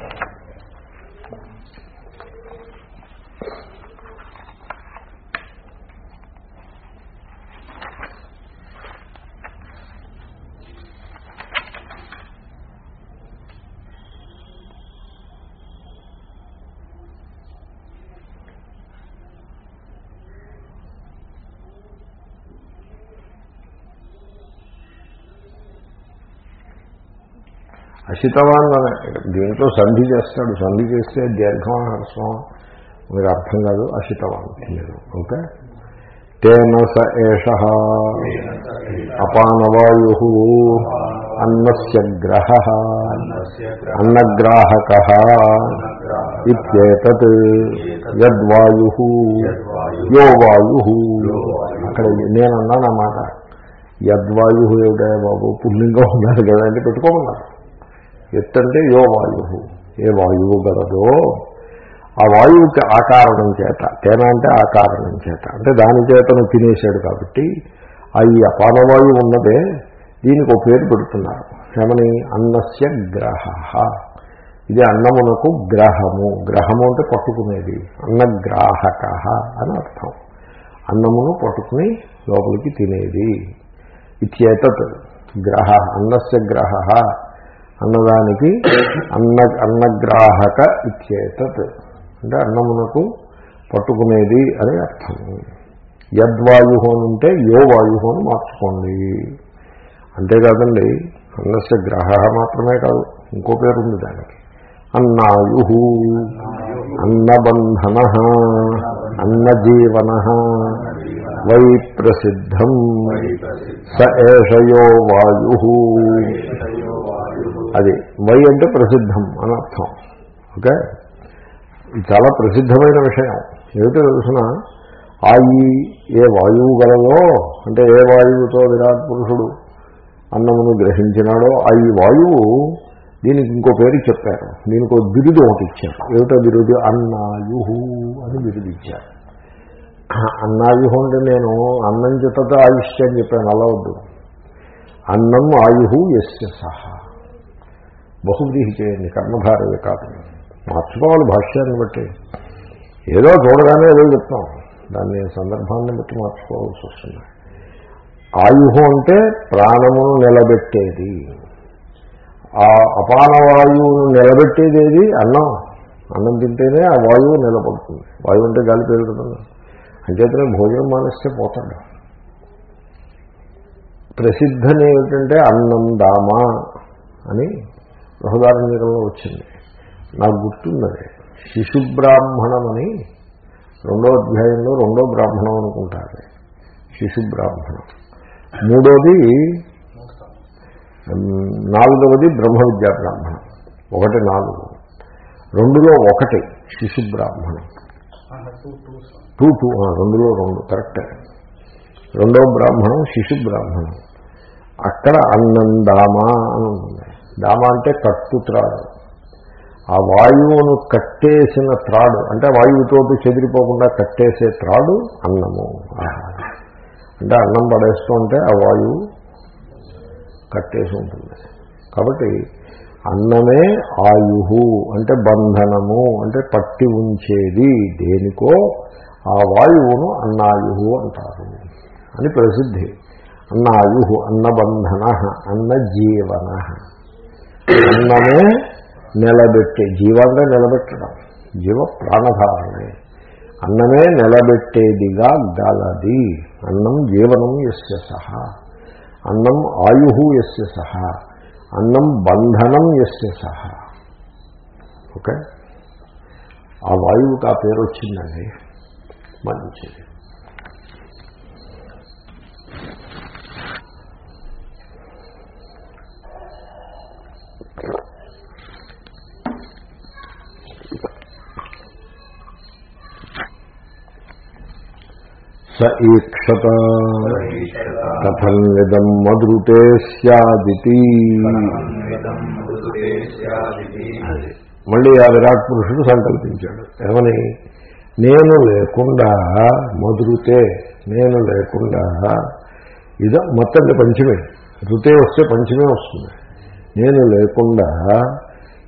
అశితవాన్ అనే దీంట్లో సంధి చేస్తాడు. సంధి చేస్తే దీర్ఘం హ్రస్వం మీరు అర్థం కాదు. అశితవాన్ మీరు. ఓకే? తేన స ఏష. అపానవాయు. అన్నస్య గ్రహ. అన్నగ్రాహక. ఇత్యేతత్. యద్వాయు. యో వాయు. అక్కడ నేనన్నాను అన్నమాట యద్వాయు ఏమిటా బాబు? పుల్లింగం ఉన్నారు కదా అంటే ఎత్తంటే యో వాయు. ఏ వాయువు గలదో ఆ వాయువుకి ఆ కారణం చేత తేన అంటే ఆ కారణం చేత. అంటే దాని చేతను తినేశాడు కాబట్టి ఆ ఈ అపానవాయువు ఉన్నదే దీనికి ఒక పేరు పెడుతున్నారు. శమని అన్నస్య గ్రహ. ఇది అన్నమునకు గ్రహము. గ్రహము అంటే పట్టుకునేది. అన్నగ్రాహక అని అర్థం. అన్నమును పట్టుకుని లోపలికి తినేది. ఇచ్చేత గ్రహ అన్నస్య గ్రహ. అన్నదానికి అన్న అన్నగ్రాహక ఇచ్చేతత్. అంటే అన్నమునకు పట్టుకునేది అని అర్థం. యద్వాయు అని ఉంటే యో వాయు అని మార్చుకోండి. అంతేకాదండి అన్నస్య గ్రహ మాత్రమే కాదు ఇంకో పేరు ఉంది దానికి. అన్నాయు అన్నబంధన. అన్నజీవన. వై ప్రసిద్ధం స ఏషయో వాయు. అది వై అంటే ప్రసిద్ధం అని అర్థం. ఓకే? చాలా ప్రసిద్ధమైన విషయం. ఏమిటో తెలుసిన? ఆ ఈ ఏ వాయువు గలదో అంటే ఏ వాయువుతో విరాట్ పురుషుడు అన్నమును గ్రహించినాడో ఆ ఈ వాయువు దీనికి ఇంకో పేరు చెప్పారు. దీనికి ఒక బిరుదు ఒకటి ఇచ్చారు. ఏమిటో బిరుదు? అన్నాయుహు అని బిరుదు ఇచ్చారు. అన్నాయుహు అంటే నేను అన్నం చేతతో ఆయుష్య అని చెప్పాను. అలా వద్దు. అన్నం ఆయుహు ఎస్ సహా. బహువ్రీహి చేయండి కర్మధారవి కాదు. మార్చుకోవాలి భాష్యాన్ని బట్టి. ఏదో చూడగానే ఏదో చెప్తాం. దాన్ని సందర్భాన్ని బట్టి మార్చుకోవాల్సి వస్తుంది. ఆయుహు అంటే ప్రాణమును నిలబెట్టేది. ఆ అపానవాయువును నిలబెట్టేది ఏది అన్నం. అన్నం తింటేనే ఆ వాయువు నిలబడుతుంది. వాయువు అంటే గాలి పెరుగుతుంది అంచేతనే భోజనం మానేస్తే పోతాడు. ప్రసిద్ధం ఏమిటంటే అన్నం దామా అని బృహదారణ్యంలో వచ్చింది. నాకు గుర్తున్నది శిశు బ్రాహ్మణమని రెండో అధ్యాయంలో రెండో బ్రాహ్మణం అనుకుంటారు. శిశు బ్రాహ్మణం మూడోది నాలుగవది బ్రహ్మ విద్యా బ్రాహ్మణం. ఒకటి నాలుగు. రెండులో ఒకటి శిశు బ్రాహ్మణం టూ టూ రెండులో రెండు కరెక్ట్. రెండో బ్రాహ్మణం శిశు బ్రాహ్మణం అక్కడ అన్నందామా అని ఉంటుంది దామ అంటే కట్టు త్రాడు. ఆ వాయువును కట్టేసిన త్రాడు అంటే వాయువుతోటి చెదిరిపోకుండా కట్టేసే త్రాడు అన్నము. అంటే అన్నం పడేస్తూ ఉంటే ఆ వాయువు కట్టేసి ఉంటుంది కాబట్టి అన్నమే ఆయుహు అంటే బంధనము అంటే పట్టి ఉంచేది దేనికో ఆ వాయువును అన్నాయుహు అంటారు అని ప్రసిద్ధి. అన్నాయుహు అన్నబంధన అన్న జీవన అన్నమే నిలబెట్టే జీవంగా నిలబెట్టడం జీవ ప్రాణధారణే అన్నమే నిలబెట్టేదిగా గలది. అన్నం జీవనం ఎస్య సహా. అన్నం ఆయు ఎస్య సహా. అన్నం బంధనం ఎస్య సహా. ఓకే? ఆ వాయువుకి ఆ పేరు వచ్చిందండి మంచిది. స ఈక్షత. కథం ఇదం మధుతే సదితి మళ్ళీ ఆ విరాట్ పురుషుడు సంకల్పించాడు. ఏమని? నేను లేకుండా మధురుతే నేను లేకుండా ఇద మొత్తం పంచమే. ఋతే వస్తే పంచమే వస్తుంది. నేను లేకుండా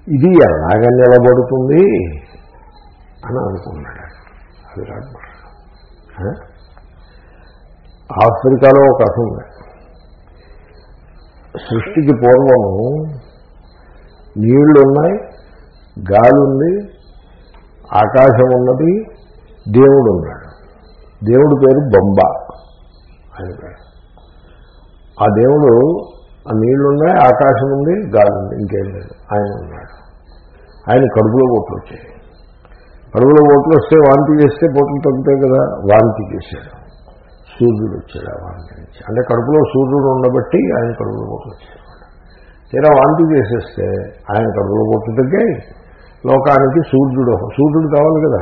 ఇది ఎలాగ నిలబడుతుంది? అని అనుకున్నాడు. అది రాడు ఆఫ్రికాలో ఒక కథ ఉంది. సృష్టికి పూర్వము నీళ్ళు ఉన్నాయి గాలి ఉంది ఆకాశం ఉన్నది దేవుడు ఉన్నాడు దేవుడి పేరు బొంబ అని ఆ దేవుడు ఆ నీళ్ళున్నాయి ఆకాశం ఉంది గాలి ఉంది ఇంకేం లేదు. ఆయన ఉన్నాడు. ఆయన కడుపులో పోట్లు వచ్చాయి. కడుపులో పోట్లు వస్తే వాంతి చేస్తే పోట్లు తగ్గుతాయి కదా వాంతి చేశాడు సూర్యుడు వచ్చాడు ఆ వాంతి నుంచి అంటే కడుపులో సూర్యుడు ఉండబట్టి ఆయన కడుపులో పొట్టు వచ్చాడు తీరా వాంతి చేసేస్తే ఆయన కడుపులో పొట్టు తగ్గాయి లోకానికి సూర్యుడు సూర్యుడు కావాలి కదా.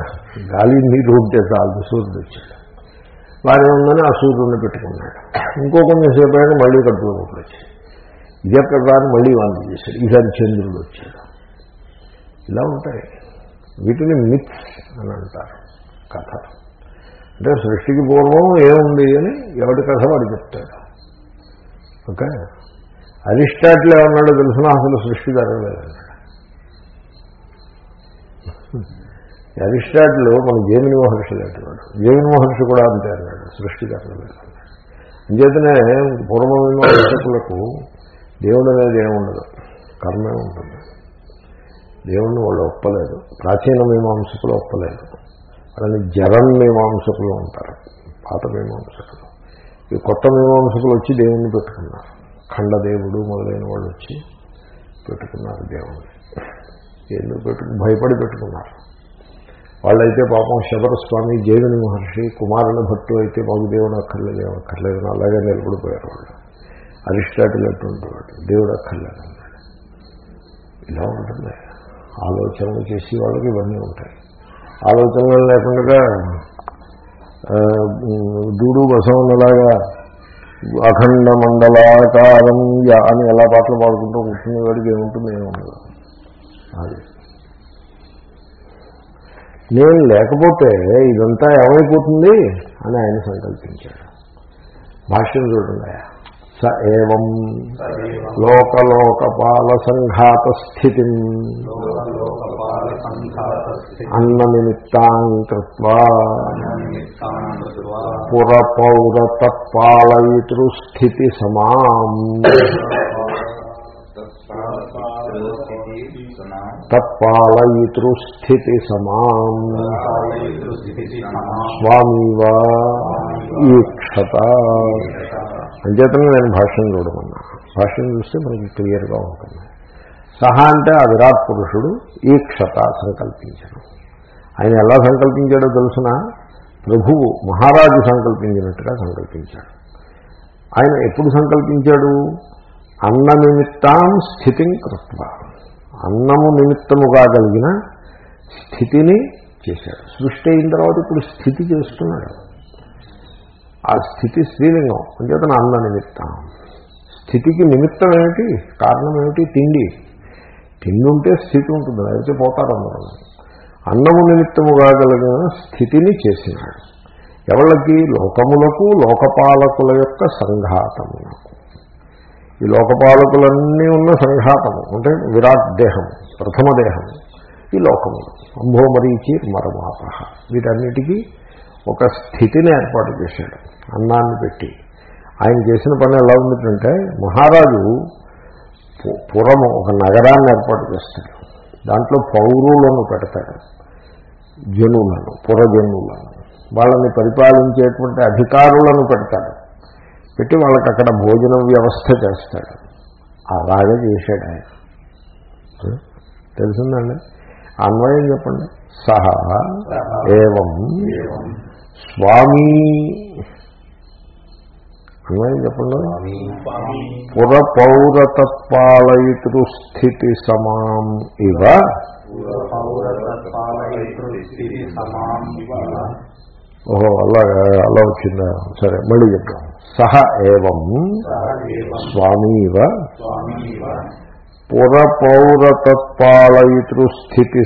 గాలి నీరు ఉంటే చాలు సూర్యుడు వచ్చాడు. వారి ఉందని ఆ సూర్యుడిని పెట్టుకున్నాడు. ఇంకో కొంచెంసేపు అయినా మళ్ళీ కడుపులో పొట్టు వచ్చాయి. ఇది ప్రకారం మళ్ళీ వాంతి చేశాడు. ఈసారి చంద్రుడు వచ్చాడు. ఇలా ఉంటాయి. వీటిని మిత్స్ అని అంటారు. కథ. అంటే సృష్టికి పూర్వం ఏముంది అని ఎవరి కథ వాడు చెప్తాడు. ఓకే? అరిస్టాటిల్ ఏమన్నాడో తెలిసిన? అసలు సృష్టి జరగలేదన్నాడు అరిస్టాటిల్ మన జేమిని మహర్షి లాంటివాడు జేమిని మహర్షి కూడా అంతే అన్నాడు సృష్టి జరగలేదు. అంచేతనే పూర్వమీమాంసకులకు దేవుడు అనేది ఏముండదు కర్మే ఉంటుంది దేవుణ్ణి వాళ్ళు ఒప్పలేదు ప్రాచీన మీమాంసకులు ఒప్పలేదు. వాళ్ళని జరం మీమాంసకులు ఉంటారు పాత మీమాంసకులు. ఈ కొత్త మీమాంసకులు వచ్చి దేవుణ్ణి పెట్టుకున్నారు. ఖండదేవుడు మొదలైన వాళ్ళు వచ్చి పెట్టుకున్నారు దేవుణ్ణి. ఎందుకు పెట్టు భయపడి పెట్టుకున్నారు. వాళ్ళైతే పాపం శబరస్వామి జైనుని మహర్షి కుమారుని భట్టు అయితే మాకు దేవుడు అక్కర్లేదు ఏం అక్కర్లేదు అని అలాగే నిలబడిపోయారు వాళ్ళు. అరిస్టాటిల్ అటువంటి వాడు దేవుడు అక్కర్లేదు అన్నాడు ఇలా ఉంటుంది. ఆలోచనలు చేసి వాళ్ళకి ఇవన్నీ ఉంటాయి. ఆలోచనలు లేకుండా దూడు దూడు బసవన్నలాగా అఖండ మండలాకారం అని ఎలా పాటలు పాడుకుంటూ ఉంటుంది వాడికి ఏముంటుంది? ఏముండదు. అది. నేను లేకపోతే ఇదంతా ఏమైపోతుంది? అని ఆయన సంకల్పించాడు. భాష్యం చూడండి. స ఏం లోకలోకపాల సంఘాత స్థితి లోకపాల అన్న నిమిత్తాం కృత్వా. నిమిత్తానువా సమాం తత్పాలయితృస్థితి సమాం స్వామీవ ఈక్షత. అంచేతనే నేను భాష్యం చూడమన్నా. భాష్యం చూస్తే మనకి క్లియర్గా ఉంటుంది. సహా అంటే ఆ విరాట్ పురుషుడు ఈక్షత సంకల్పించడం. ఆయన ఎలా సంకల్పించాడో తెలుసిన? ప్రభువు మహారాజు సంకల్పించినట్టుగా సంకల్పించాడు. ఆయన ఎప్పుడు సంకల్పించాడు? అన్న నిమిత్తాం స్థితిం కృత్వ. అన్నము నిమిత్తముగా కలిగిన స్థితిని చేశాడు. సృష్టి అయిన తర్వాత ఇప్పుడు స్థితి చేస్తున్నాడు. ఆ స్థితి స్త్రీలింగం. అంచేతన అన్న నిమిత్తం. స్థితికి నిమిత్తం ఏమిటి? కారణం ఏమిటి? తిండి. తిండి ఉంటే స్థితి ఉంటుంది. అయితే పోతారు అందరూ. అన్నము నిమిత్తముగా కలిగిన స్థితిని చేసినాడు. ఎవళ్ళకి? లోకములకు లోకపాలకుల యొక్క సంఘాతమునకు. ఈ లోకపాలకులన్నీ ఉన్న సంఘాతము. అంటే విరాట్ దేహం ప్రథమ దేహం ఈ లోకములు అంభోమరీచి మరమాప వీటన్నిటికీ ఒక స్థితిని ఏర్పాటు చేశాడు. అన్నాన్ని పెట్టి. ఆయన చేసిన పని ఎలా ఉందంటే మహారాజు పురము ఒక నగరాన్ని ఏర్పాటు చేస్తాడు. దాంట్లో పౌరులను పెడతాడు. జనులను పురజనులను వాళ్ళని పరిపాలించేటువంటి అధికారులను పెడతాడు. పెట్టి వాళ్ళకి అక్కడ భోజన వ్యవస్థ చేస్తాడు. అలాగే చేశాడు ఆయన? తెలిసిందండి అన్వయం చెప్పండి. సహా ఏవం స్వామీ అన్వయం చెప్పండి? పుర పౌరతత్పాలయితృ స్థితి సమాం ఇవ. ఓహో అలా అలా వచ్చిందా? సరే మళ్ళీ చెప్తాం. సహ ఏవం సహ ఏవం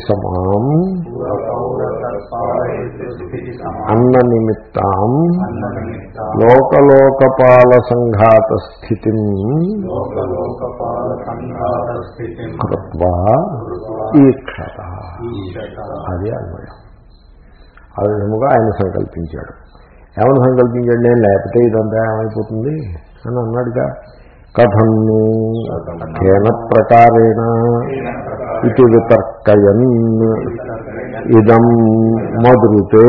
సమాం పురపౌరతత్పాలయతృస్థితి సమాం అన్న నిమిత్తాం లోకలోకపాల సంఘాత స్థితి లోకలోకపాల కృత్వా ఈక్షత. అది అన్వయం. ఆ విధముగా ఆయన సంకల్పించాడు. ఏమని సంకల్పించాడు? నేను లేకపోతే ఇదంతా ఏమైపోతుంది? అని అన్నాడుగా కథన్ను కేన ప్రకారేణ ఇది వితర్కయన్. ఇదం మధురుతే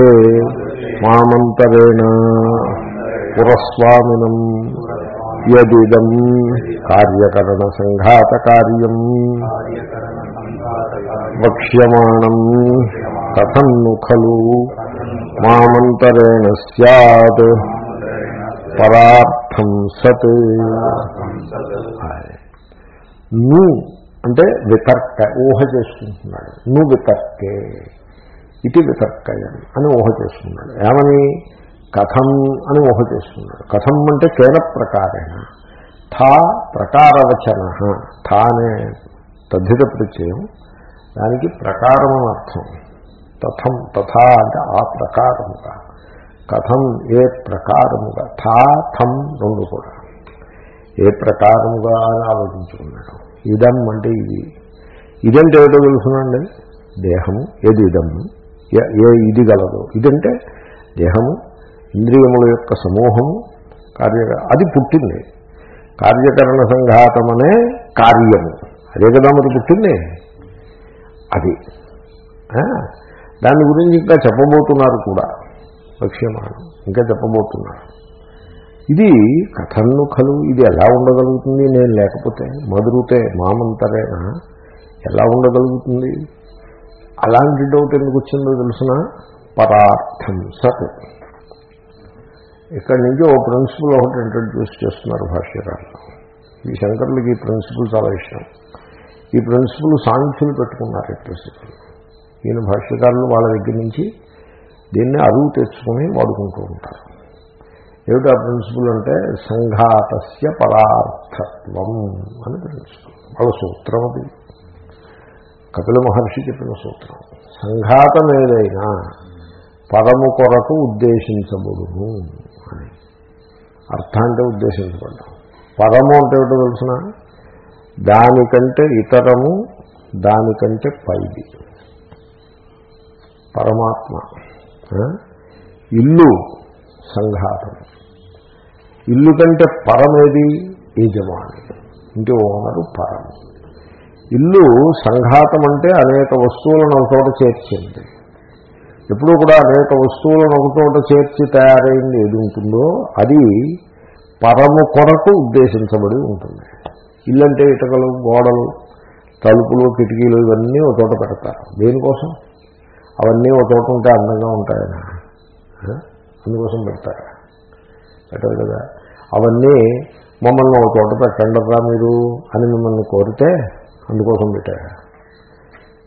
మామంతరేణ పురస్వామినం. యదిదం కార్యకరణ సంఘాత కార్యం సంఘాతకార్యం. వక్ష్యమాణం కథన్ను ఖలు. మామంతరేణ సత్ పరార్థం సత్. ను అంటే వితర్క ఊహ చేసుకుంటున్నాడు ను వితర్కే. ఇది వితర్కయం అని ఊహ చేసుకున్నాడు ఏమని? కథం అని ఊహ చేసుకున్నాడు కథం అంటే కేన ప్రకారేణ. థా ప్రకారవచన. థా అనే తద్ధిత ప్రత్యయం దానికి ప్రకారం అర్థం తథం తథా అంటే ఆ ప్రకారముగా కథం ఏ ప్రకారముగా థా థం రెండు కూడా. ఏ ప్రకారముగా అని ఆలోచించుకున్నాడు ఇదం అంటే ఇది. ఇదంటే ఏదో తెలుసునండి? దేహము. ఏది ఇదము ఏ- ఇది గలదు? ఇదంటే దేహము ఇంద్రియముల యొక్క సమూహము కార్య అది పుట్టింది. కార్యకరణ సంఘాతం అనే కార్యము. అదే కదా మరి పుట్టింది? అది. దాని గురించి ఇంకా చెప్పబోతున్నారు కూడా. లక్ష్యమానం. ఇంకా చెప్పబోతున్నారు ఇది కథన్ను కలు ఇది ఎలా ఉండగలుగుతుంది? నేను లేకపోతే మధురుతే మామంతరేనా? ఎలా ఉండగలుగుతుంది? అలాంటి డౌట్ ఎందుకు వచ్చిందో తెలిసిన పరార్థం సత్. ఇక్కడి నుంచి ఓ ప్రిన్సిపల్ ఒకటి ఇంట్రడ్యూస్ చేస్తున్నారు భాష్యకారులు. ఈ శంకరులకి ఈ ప్రిన్సిపల్ చాలా ఇష్టం. ఈ ప్రిన్సిపల్ సాంఖ్యులు పెట్టుకున్నారు ఈ ప్రిన్సిపల్. ఈయన భాష్యకారులు వాళ్ళ దగ్గర నుంచి దీన్ని అరువు తెచ్చుకొని వాడుకుంటూ ఉంటారు. ఏమిటా ప్రిన్సిపుల్ ప్రిన్సిపల్ అంటే సంఘాతస్య పరార్థత్వం అని ప్రిన్సిపుల్ వాళ్ళ సూత్రం అది. కపిల మహర్షి చెప్పిన సూత్రం. సంఘాతం ఏదైనా పరము కొరకు ఉద్దేశించబడును అని. అర్థాంటే ఉద్దేశించబడ్డాం. పరము అంటే ఏమిటో తెలుసిన? దానికంటే ఇతరము దానికంటే పైది. పరమాత్మ. ఇల్లు సంఘాతం. ఇల్లు కంటే పరమేది యజమాని. ఇంటి ఓనరు పరం. ఇల్లు సంఘాతం అంటే అనేక వస్తువులను ఒక చోట చేర్చింది. ఎప్పుడు కూడా అనేక వస్తువులను ఒక చోట చేర్చి తయారైంది ఏది ఉంటుందో అది పరము కొరకు ఉద్దేశించబడి ఉంటుంది. ఇల్లు అంటే ఇటుకలు గోడలు తలుపులు కిటికీలు ఇవన్నీ ఒక చోట పెడతారు. దేనికోసం? అవన్నీ ఒక చోట ఉంటే అందంగా ఉంటాయని అందుకోసం పెడతారు. పెట్టదు కదా. అవన్నీ మమ్మల్ని ఒక చోట పెట్టండరా మీరు అని మిమ్మల్ని కోరితే అందుకోసం పెట్టారు.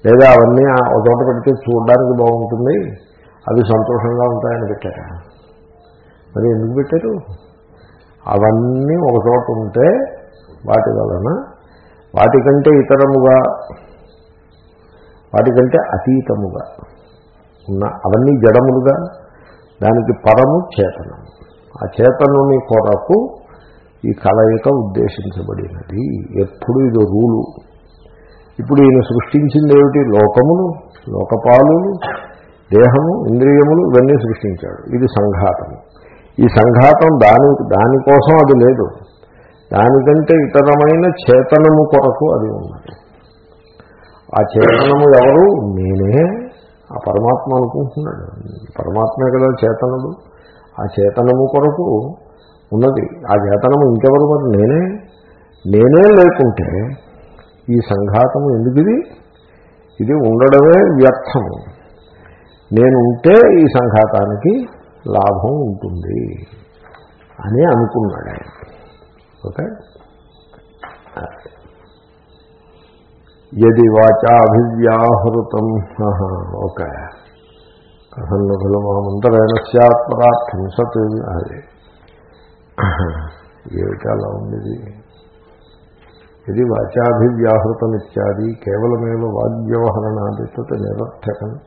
లేదా అవన్నీ ఆ- ఒక చోట పెడితే చూడడానికి బాగుంటుంది అవి సంతోషంగా ఉంటాయని పెట్టారు. మరి ఎందుకు పెట్టారు? అవన్నీ ఒక చోట ఉంటే వాటి వలన వాటికంటే ఇతరముగా వాటికంటే అతీతముగా ఉన్న అవన్నీ జడములుగా దానికి పరము చేతనము ఆ చేతనుని కొరకు ఈ కలయిక ఉద్దేశించబడినది. ఎప్పుడు ఇది రూలు. ఇప్పుడు ఈయన సృష్టించింది ఏమిటి? లోకములు లోకపాలు దేహము ఇంద్రియములు ఇవన్నీ సృష్టించాడు. ఇది సంఘాతము ఈ సంఘాతం దాని దానికోసం అది లేదు. దానికంటే ఇతరమైన చేతనము కొరకు అది ఉన్నది. ఆ చేతనము ఎవరు? నేనే. ఆ పరమాత్మ అనుకుంటున్నాడు. పరమాత్మే కదా చేతనుడు. ఆ చేతనము కొరకు ఉన్నది. ఆ చేతనము ఇంకెవరు మరి? నేనే. నేనే లేకుంటే ఈ సంఘాతము ఎందుకు ఇది? ఇది ఉండడమే వ్యర్థము నేను ఉంటే ఈ సంఘాతానికి లాభం ఉంటుంది అని అనుకున్నాడు ఆయన. ఓకే? యది వాచాభివ్యాహృతం ఓకే కథల్లో ఖలు మామంతరైన సత్ సత్ అది ఏమిటి అలా ఉంది ఇది? వాచాభివ్యాహృతం ఇత్యాది కేవలమేవ వాగ్వ్యవహరణాది తత్ నిరర్థకం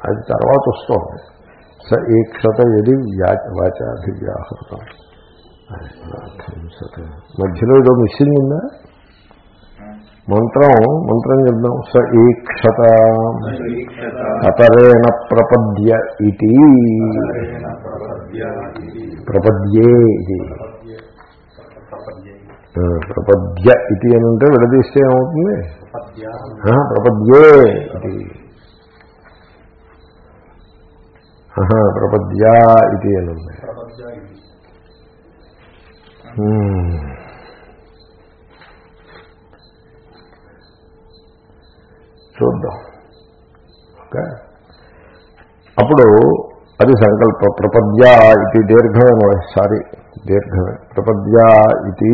అది తర్వాత వస్తుంది। స ఈక్షత ఎది వాచాభివ్యాహృతం। అది మధ్యలో ఏదో మిస్సింగ్ ఉందా? మంత్రం మంత్రం చెప్దాం. స ఈక్షత కతరేణ ప్రపద్య ఇది ప్రపద్యే ఇది. ప్రపద్య ఇది అని ఉంటే విడదీస్తే ఏమవుతుంది? ప్రపద్యే ఇది ప్రపద్యా ఇది అని ఉంది. చూద్దాం. ఓకే? అప్పుడు అది సంకల్ప ప్రపద్య ఇది దీర్ఘమే సారీ దీర్ఘమే. ప్రపద్య ఇది.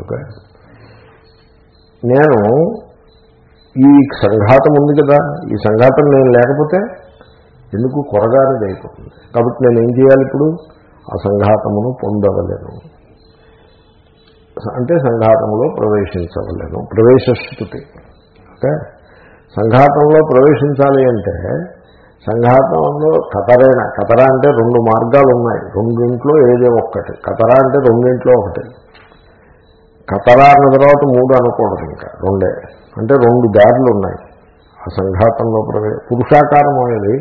ఓకే? నేను ఈ సంఘాతం ఉంది కదా ఈ సంఘాతం నేను లేకపోతే ఎందుకు కొరగానిది అయిపోతుంది? కాబట్టి నేను ఏం చేయాలి ఇప్పుడు? ఆ సంఘాతమును పొందవలేను. అంటే సంఘాతంలో ప్రవేశించవలేను. ప్రవేశస్థుతి ఓకే సంఘాతంలో ప్రవేశించాలి అంటే సంఘాతంలో కతరైన కతర అంటే రెండు మార్గాలు ఉన్నాయి రెండింట్లో ఏదో ఒక్కటి? కతర అంటే రెండింట్లో ఒకటి. కతర అన్న తర్వాత మూడు అనుకోవడం ఇంకా రెండే. అంటే రెండు దారులు ఉన్నాయి. ఆ సంఘాతంలో ప్రవే పురుషాకారం అనేది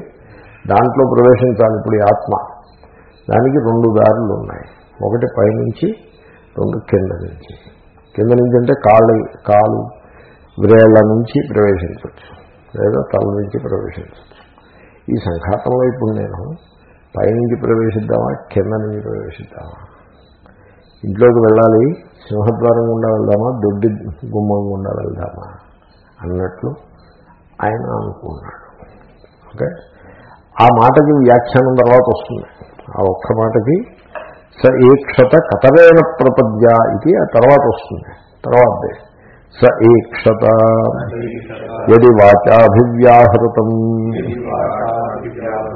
దాంట్లో ప్రవేశించాలి ఇప్పుడు ఈ ఆత్మ. దానికి రెండు దారులు ఉన్నాయి. ఒకటి పైనుంచి రెండు కింద నుంచి. కింద నుంచి అంటే కాళ్ళు కాలు వ్రేళ్ళ నుంచి ప్రవేశించవచ్చు. లేదా తల నుంచి ప్రవేశించవచ్చు. ఈ సంఘాతంలో ఇప్పుడు నేను పైనుంచి ప్రవేశిద్దామా? కింద నుంచి ప్రవేశిద్దామా? ఇంట్లోకి వెళ్ళాలి సింహద్వారం గుండా వెళ్దామా? దొడ్డి గుమ్మం గుండా వెళ్దామా? అన్నట్లు ఆయన అనుకున్నాడు. ఓకే? ఆ మాటకి వ్యాఖ్యానం తర్వాత వస్తుంది. ఆ ఒక్క మాటకి స ఏక్షత కతరేణ ప్రపద్య ఇది ఆ తర్వాత వస్తుంది. తర్వాత స ఏక్షత యది వాచాభివ్యాహృతం.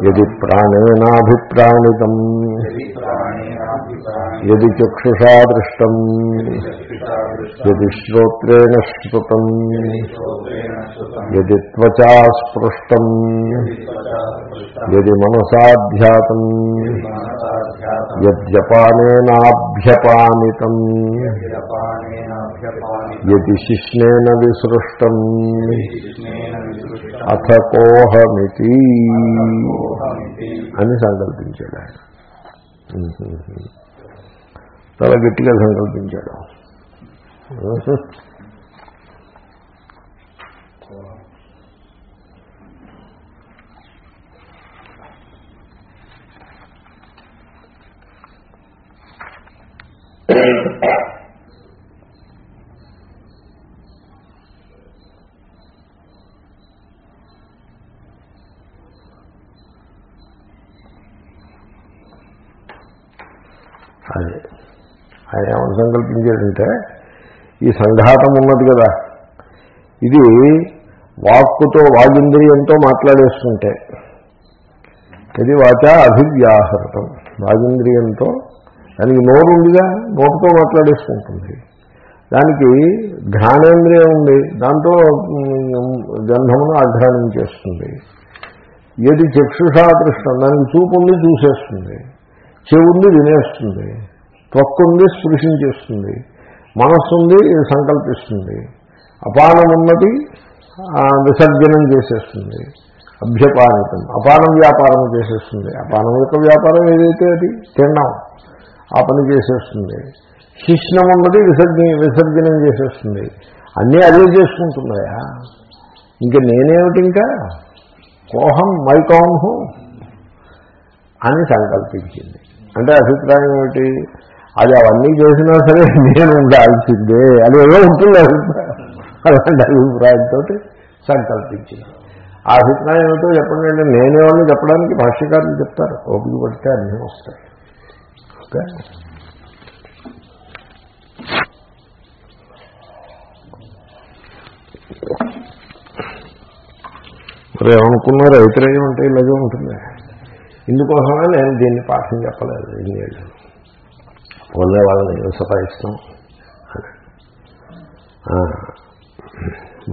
యది ప్రాణేనాభిప్రాణితం. యది చక్షుషా దృష్టం యది శ్రోత్రేణ శ్రుతం యది త్వచా స్పృష్టం యది మనసాధ్యాతం యద్యపానేనాభ్యపానితం యది శిష్ణేన విసృష్టం అథ కోహమితి అని సంకల్పించాడు ఆయన. చాలా గట్టిగా సంకల్పించాడు. అది. ఆయన ఏమని సంకల్పించాడంటే ఈ సంఘాతం ఉన్నది కదా. ఇది వాక్కుతో వాగింద్రియంతో మాట్లాడేస్తుంటే. ఇది వాచ అభివ్యాహృతం. వాగింద్రియంతో దానికి నోరు ఉందిగా నోటుతో మాట్లాడేసుకుంటుంది దానికి ఘానేంద్రియం ఉంది. దాంతో గంధమును ఆఘ్రాణం చేస్తుంది. ఏది చక్షుషా దృష్టం దానికి చూపు ఉంది చూసేస్తుంది. చెవుంది వినేస్తుంది. త్వక్కుంది స్పృశించేస్తుంది. మనస్సు ఉంది సంకల్పిస్తుంది. అపానం ఉన్నది విసర్జనం చేసేస్తుంది. అభ్యపానితం. అపానం వ్యాపారం చేసేస్తుంది. అపానం యొక్క వ్యాపారం ఏదైతే అది? తిన్నాం. ఆ పని చేసేస్తుంది. శిష్ణం ఉన్నది విసర్జ విసర్జనం చేసేస్తుంది. అన్నీ అదే చేసుకుంటున్నాయా? ఇంకా నేనేమిటి ఇంకా? కోహం మై కోహం అని సంకల్పించింది. అంటే అభిప్రాయం ఏమిటి? అది అవన్నీ చేసినా సరే నేను ఉండాల్సిందే. అది ఏదో ఉంటుంది అభిప్రాయం. అలాంటి అభిప్రాయంతో సంకల్పించింది ఆ అభిప్రాయం ఏమిటో చెప్పండి అంటే నేనేవాళ్ళు చెప్పడానికి భాష్యకారులు చెప్తారు. ఓపిక పడితే అన్నీ వస్తాయి. ఓకే? మరి ఏమనుకున్నారు రైతురేయం అంటే ఇలాగే ఉంటుంది. ఇందుకోసమే నేను దీన్ని పాఠం చెప్పలేదు. ఇన్నేళ్ళు పోలే వాళ్ళని సతాయిస్తాం. అని. ఆ,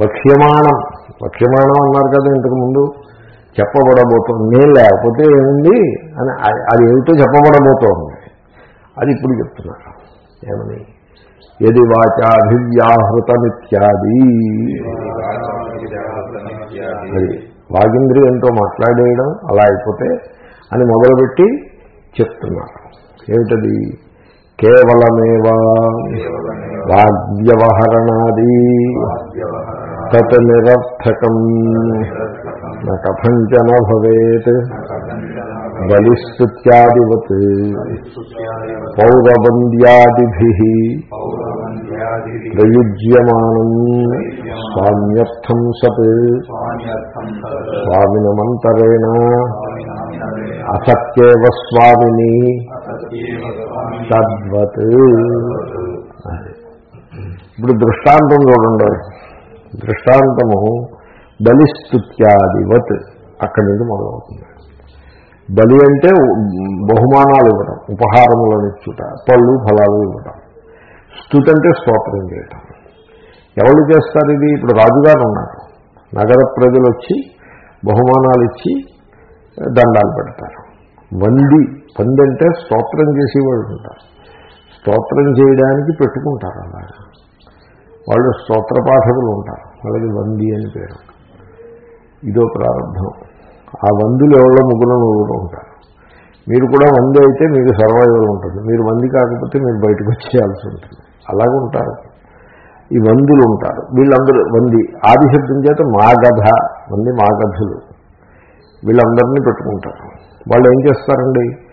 వక్ష్యమాణం వక్ష్యమాణం అన్నారు కదా ఇంతకు ముందు. చెప్పబడబోతోంది. నేను లేకపోతే ఏముంది? అని అది- అది ఏమిటో చెప్పబడబోతోంది. అది ఇప్పుడు చెప్తున్నారు. ఏమని? ఎది వాచాభివ్యాహృతమిత్యాది. అది వాగింద్రియంతో మాట్లాడేయడం అలా అయిపోతే అని మొదలుపెట్టి చెప్తున్నారు. ఏమిటది? కేవలమేవా? వాగ్వ్యవహరణాది. తత్ నిరర్థకం. కథంచన భవేత్. బలిస్తుత్యాదివత్. పౌరబంద్యాదిభి. ప్రయుజ్యమానం. స్వామ్యర్థం సత్. స్వామినమంతరేణ. అసత్యేవ స్వామిని. తద్వత్. ఇప్పుడు దృష్టాంతం చూడండి. దృష్టాంతము బలిస్తుత్యాదివత్. అక్కడి నుంచి మొదలవుతుంది. బలి అంటే బహుమానాలు ఇవ్వడం ఉపహారములను ఇచ్చుట పళ్ళు ఫలాలు ఇవ్వడం స్థుతి అంటే స్తోత్రం చేయటం. ఎవరు చేస్తారు ఇది? ఇప్పుడు రాజుగారు ఉన్నారు. నగర ప్రజలు వచ్చి బహుమానాలు ఇచ్చి దండాలు పెడతారు. వంది వంది అంటే స్తోత్రం చేసేవాళ్ళు ఉంటారు. స్తోత్రం చేయడానికి పెట్టుకుంటారు అలాగా వాళ్ళు స్తోత్ర పాఠకులు ఉంటారు. వాళ్ళకి వంది అని పేరు. ఇదో ప్రారంభం. ఆ వందులు ఎవరో ముగ్గులను కూడా ఉంటారు. మీరు కూడా వంది అయితే మీకు సర్వైవల్ ఉంటుంది. మీరు వంది కాకపోతే మీరు బయటకు వచ్చేయాల్సి ఉంటుంది. అలాగే ఉంటారు. ఈ వందులు ఉంటారు. వీళ్ళందరూ వంది. ఆదిశబ్దం చేత మాగధ. వంది మాగధులు. వీళ్ళందరినీ పెట్టుకుంటారు. వాళ్ళు ఏం చేస్తారండి?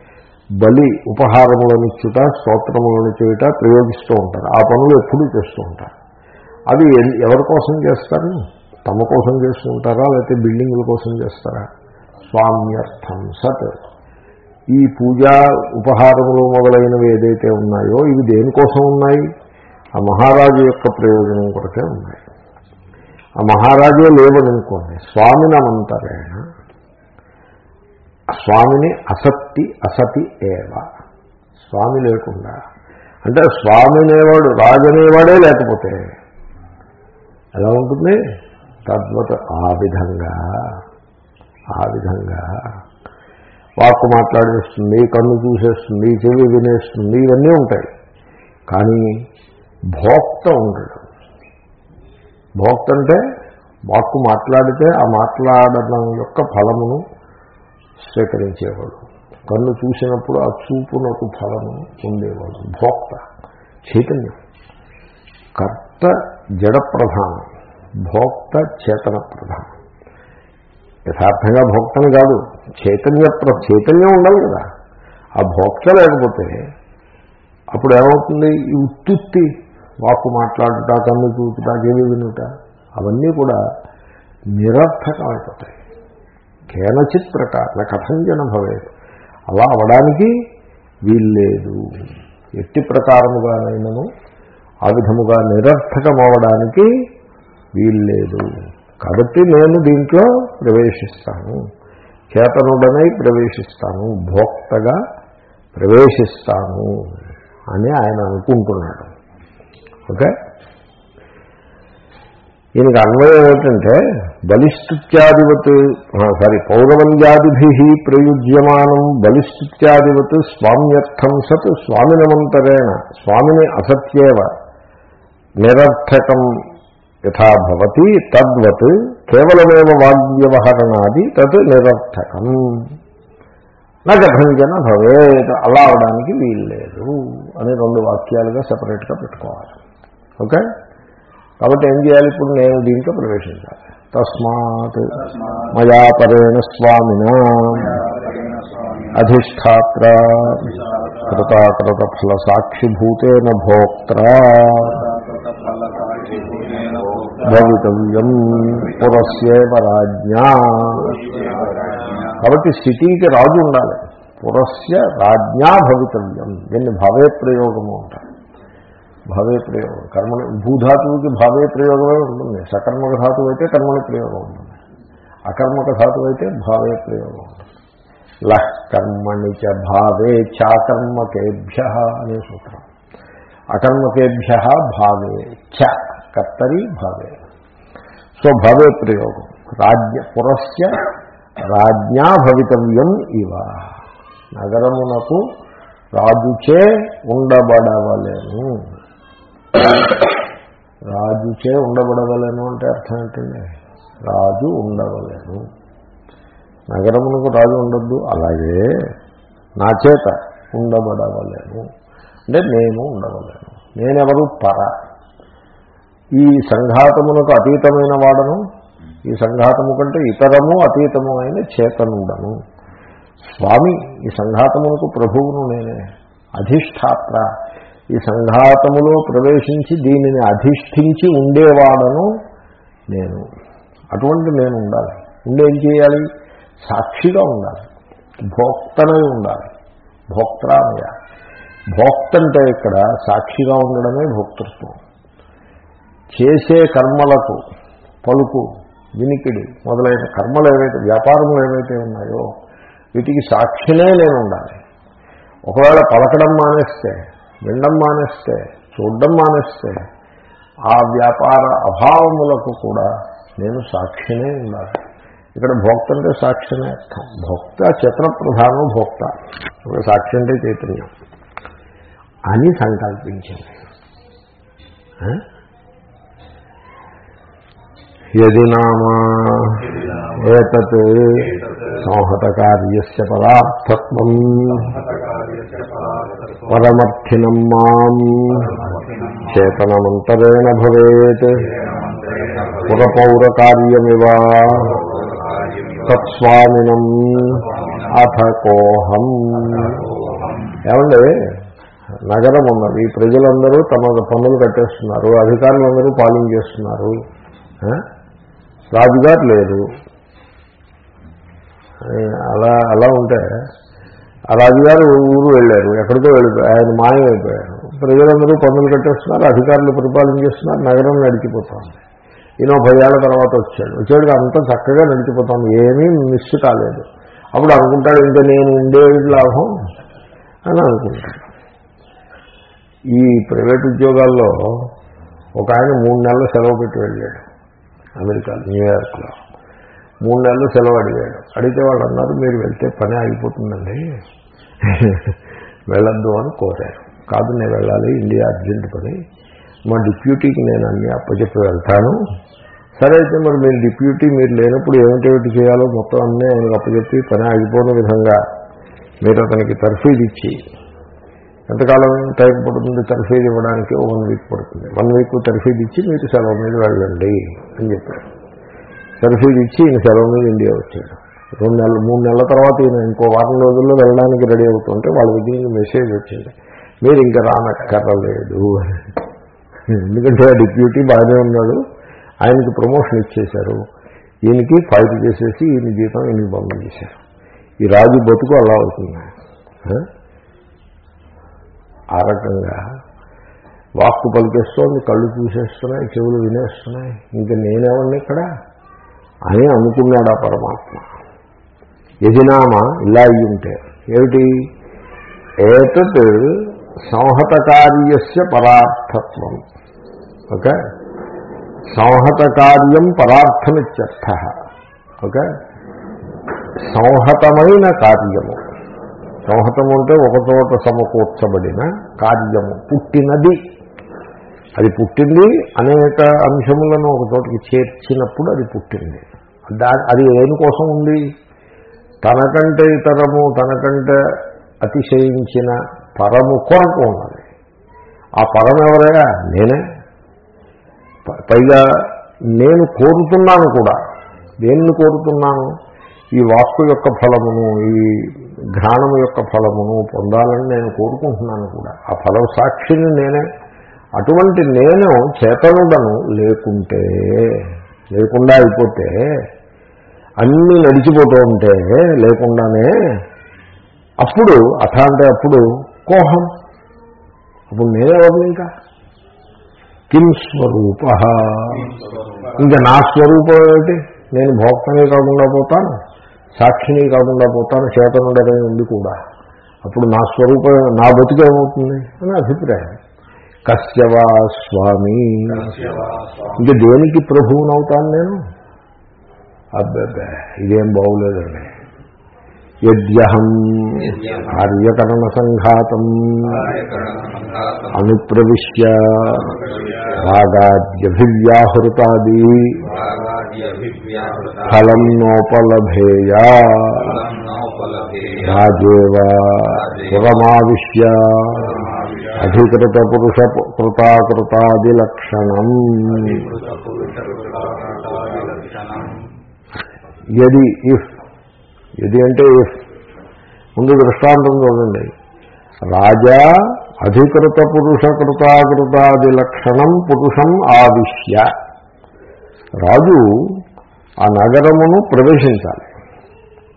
బలి ఉపహారములను ఇచ్చుట స్తోత్రములను చేయుట ప్రయోగిస్తూ ఉంటారు. ఆ పనులు ఎప్పుడూ చేస్తూ ఉంటారు. అవి ఎవరి కోసం చేస్తారు? తమ కోసం చేసుకుంటారా లేకపోతే బిల్డింగుల కోసం చేస్తారా? స్వామ్యర్థం సత్. ఈ పూజా ఉపహారములు మొదలైనవి ఏదైతే ఉన్నాయో ఇవి దేనికోసం ఉన్నాయి? ఆ మహారాజు యొక్క ప్రయోజనం కొరకే ఉన్నాయి. ఆ మహారాజే లేవదనుకోండి స్వామినమంతరేణ స్వామిని అసత్తి అసతి ఏవ. స్వామి లేకుండా. అంటే స్వామి అనేవాడు రాజు అనేవాడే లేకపోతే ఎలా ఉంటుంది? తద్వత ఆ విధంగా ఆ విధంగా. వాక్కు మాట్లాడేస్తుంది కన్ను చూసేస్తుంది చెవి వినేస్తుంది ఇవన్నీ ఉంటాయి. కానీ భోక్త ఉండడు. భోక్త అంటే వాక్కు మాట్లాడితే ఆ మాట్లాడడం యొక్క ఫలమును స్వీకరించేవాడు. కన్ను చూసినప్పుడు ఆ చూపునకు ఫలము పొందేవాడు. భోక్త చైతన్యం. కర్త జడ ప్రధానం భోక్త చేతన ప్రధానం యథార్థంగా భోక్తని కాదు చైతన్య చైతన్యం ఉండాలి కదా. ఆ భోక్త లేకపోతే అప్పుడు ఏమవుతుంది? ఈ ఉత్తుత్తి వాకు మాట్లాడుట కన్ను చూపుట గేవి వినుట అవన్నీ కూడా నిరర్థకమైపోతాయి. కేనచిత్ ప్రకార కథంజన భవే అలా అవడానికి వీల్లేదు. ఎట్టి ప్రకారముగానైనను ఆ విధముగా నిరర్థకమవడానికి వీల్లేదు. కాబట్టి నేను దీంట్లో ప్రవేశిస్తాను. చేతనుడనై ప్రవేశిస్తాను. భోక్తగా ప్రవేశిస్తాను అని ఆయన అనుకుంటున్నాడు. ఓకే? దీనికి అన్వయం ఏమిటంటే బలిస్తుత్యాదివత్ సారీ పౌరవంద్యాదిభి ప్రయుజ్యమానం బలిస్తుత్యాదివత్ స్వామ్యర్థం సత్ స్వామినమంతరేణ స్వామిని అసత్యేవ నిరర్థకం యథాభవతి తద్వత్ కేవలమేవ వాగ్వ్యవహరణాది తత్ నిరర్థకం. నగభంజన భవేత్ అలా అవడానికి వీల్లేదు అని రెండు వాక్యాలుగా సపరేట్గా పెట్టుకోవాలి. ఓకే? కాబట్టి ఏం చేయాలి? ఇప్పుడు నేను దీంట్లో ప్రవేశించాలి. తస్మాత్ మయా పరేణ స్వామిన అధిష్టాత్ర కృతాకృత ఫల సాక్షిభూతేన భోక్త్ర భవితవ్యం పురస్యేవ రాజ్ఞా కాబట్టి స్థితికి రాజు ఉండాలి. పురస్య రాజ్ఞా భవితవ్యం. దీన్ని భావే ప్రయోగము అంటారు. భావే ప్రయోగం. కర్మని భూధాతువుకి భావే ప్రయోగమే ఉంటుంది. సకర్మక ధాతువు అయితే కర్మని ప్రయోగం ఉంటుంది. అకర్మక ధాతువు అయితే భావే ప్రయోగం ఉంటుంది. లహ్ కర్మణి చ భావే చాకర్మకేభ్య అనే సూత్రం. అకర్మకేభ్య భావే చ కర్తరి భావే. సో భావే ప్రయోగం. రాజ్య పురస్య రాజ్ఞా భవితవ్యం ఇవ. నగరమునకు రాజుచే ఉండబడవలేను. రాజుచే ఉండబడవలేను అంటే అర్థం ఏంటండి? రాజు ఉండవలేను. నగరమునకు రాజు ఉండద్దు అలాగే నా చేత ఉండబడవలేను. అంటే నేను ఉండవలేను. నేనెవరు? పర. ఈ సంఘాతమునకు అతీతమైన వాడను ఈ సంఘాతము కంటే ఇతరము అతీతము అయిన చేతనుండను. స్వామి ఈ సంఘాతమునకు ప్రభువును నేనే అధిష్టాత్ర. ఈ సంఘాతములో ప్రవేశించి దీనిని అధిష్ఠించి ఉండేవాడను నేను. అటువంటి నేను ఉండాలి. ఉండేం చేయాలి? సాక్షిగా ఉండాలి. భోక్తనై ఉండాలి. భోక్తరామయ భోక్త అంటే ఇక్కడ సాక్షిగా ఉండడమే భోక్తృత్వం. చేసే కర్మలకు పలుకు వినికిడి మొదలైన కర్మలు ఏవైతే వ్యాపారములు ఏవైతే ఉన్నాయో వీటికి సాక్షినే నేను ఉండాలి. ఒకవేళ పలకడం మానేస్తే వినడం మానేస్తే చూడడం మానేస్తే ఆ వ్యాపార అభావములకు కూడా నేను సాక్షినే ఉండాలి. ఇక్కడ భోక్త అంటే సాక్షినే అర్థం. భోక్త చిత్ర ప్రధానం భోక్త. సాక్షి అంటే చైతన్యం. అని సంకల్పించింది ఆ? యది నామా ఏతత్ సంహతకార్యస్య పదార్థత్వం. పరమర్థినం మాం. చేతనమంతరేణ భవేత్. పురపౌరకార్యమివ. తత్స్వామినం అథ కోహం. ఏమండి? నగరం ఉన్నది. ప్రజలందరూ తమ పనులు కట్టేస్తున్నారు. అధికారులందరూ పాలించేస్తున్నారు రాజుగారు లేరు. అలా అలా ఉంటే ఆ రాజుగారు ఊరు వెళ్ళారు ఎక్కడికో వెళ్ళిపోయారు ఆయన మాయమైపోయారు. ప్రజలందరూ పన్నులు కట్టేస్తున్నారు అధికారులు పరిపాలన చేస్తున్నారు నగరం నడిచిపోతుంది. ఈయన భయాల తర్వాత వచ్చాడు. వచ్చాడు అంతా చక్కగా నడిచిపోతాం ఏమీ మిస్ కాలేదు. అప్పుడు అనుకుంటాడు ఇంకా నేను ఉండేది లాభం? అని అనుకుంటాడు. ఈ ప్రైవేట్ ఉద్యోగాల్లో ఒక ఆయన మూడు నెలలు సెలవు పెట్టి వెళ్ళాడు అమెరికా న్యూయార్క్లో. మూడు నెలలు సెలవు అడిగాడు. అడిగితే వాళ్ళు అన్నారు మీరు వెళ్తే పని ఆగిపోతుందండి. వెళ్ళొద్దు అని కోరారు. కాదు నేను వెళ్ళాలి. ఇండియా అర్జెంట్ పని. మా డిప్యూటీకి నేను అన్ని అప్పచెప్పి వెళ్తాను. సరే అయితే మరి మీరు డిప్యూటీ మీరు లేనప్పుడు ఏమిటేమిటి చేయాలో మొత్తం అన్నీ ఆయనకు అప్పచెప్పి పని ఆగిపోయిన విధంగా మీరు అతనికి తర్ఫీదు ఇచ్చి ఎంతకాలం టైం పడుతుంది తర్ఫీదు ఇవ్వడానికి? వన్ వీక్ పడుతుంది. వన్ వీక్ తర్ఫీదు ఇచ్చి మీరు సెలవు మీద వెళ్ళండి అని చెప్పారు. సర్ఫీడ్ ఇచ్చి ఈయన సెలవు మీద ఇండియా వచ్చాడు. రెండు నెలలు మూడు నెలల తర్వాత ఈయన ఇంకో వారం రోజుల్లో వెళ్ళడానికి రెడీ అవుతుంటే వాళ్ళ దగ్గర మెసేజ్ వచ్చింది. మీరు ఇంకా రానక్కర్లేదు. ఎందుకంటే ఆ డిప్యూటీ బాగానే ఉన్నాడు. ఆయనకి ప్రమోషన్ ఇచ్చేశారు. ఈయనకి ఫైట్ చేసేసి ఈయన జీతం ఈయనకి పంపించేశారు ఈ రాజు బతుకు అలా అవుతుంది. ఆ? ఆ రకంగా వాక్కు పలికేస్తోంది కళ్ళు చూసేస్తున్నాయి చెవులు వినేస్తున్నాయి. ఇంకా నేనేమన్నా ఇక్కడ? అని అనుకున్నాడు ఆ పరమాత్మ. యజినామా ఇలా అయ్యి ఉంటే ఏమిటి? ఏతత్ సంహత కార్యస్య పరార్థత్వం. ఓకే? సంహత కార్యం పరార్థమిత్యర్థ. ఓకే? సంహతమైన కార్యము. సంహతము అంటే ఒక చోట సమకూర్చబడిన కార్యము పుట్టినది. అది పుట్టింది అనేక అంశములను ఒక చోటకి చేర్చినప్పుడు అది పుట్టింది. దా అది దేనికోసం ఉంది? తనకంటే ఇతరము తనకంటే అతిశయించిన పరము కొరకు ఉన్నది. ఆ పరం ఎవరయ్యా నేనే. పైగా నేను కోరుతున్నాను కూడా. దేన్ని కోరుతున్నాను? ఈ వాక్కు యొక్క ఫలమును ఈ ఘానము యొక్క ఫలమును పొందాలని నేను కోరుకుంటున్నాను కూడా. ఆ ఫలం సాక్షిని నేనే. అటువంటి నేను చేతనుడను లేకుంటే లేకుండా అయిపోతే అన్నీ నడిచిపోతూ ఉంటే లేకుండానే అప్పుడు అథ అంటే అప్పుడు కోహం. అప్పుడు నేనెవరిని ఇంకా? కిం స్వరూప? ఇంకా నా స్వరూపం ఏమిటి? నేను భోక్తనే కాకుండా పోతాను సాక్షిని కాకుండా పోతాను చేతనుడనే ఉంది కూడా. అప్పుడు నా స్వరూపం నా బతుకేమవుతుంది అని అభిప్రాయం. కశ్యవా స్వామి. ఇంక దేనికి ప్రభువునవుతాను నేను? అబ్బబ్బే ఇదేం బాగులేదండి. యద్యహం కార్యకరణ సంఘాతం అనుప్రవిశ్య రాగాద్యభివ్యాహృతాది ఫలం నోపలభేయ రాజేవ పురమావిశ్య అధికృత పురుష కృతాకృతాది లక్షణం. యది ఇఫ్ యది అంటే ఇఫ్ ముందు దృష్టాంతం చూడండి. రాజా అధికృత పురుష కృతాకృతాది లక్షణం పురుషం ఆవిశ్య. రాజు ఆ నగరమును ప్రవేశించాలి.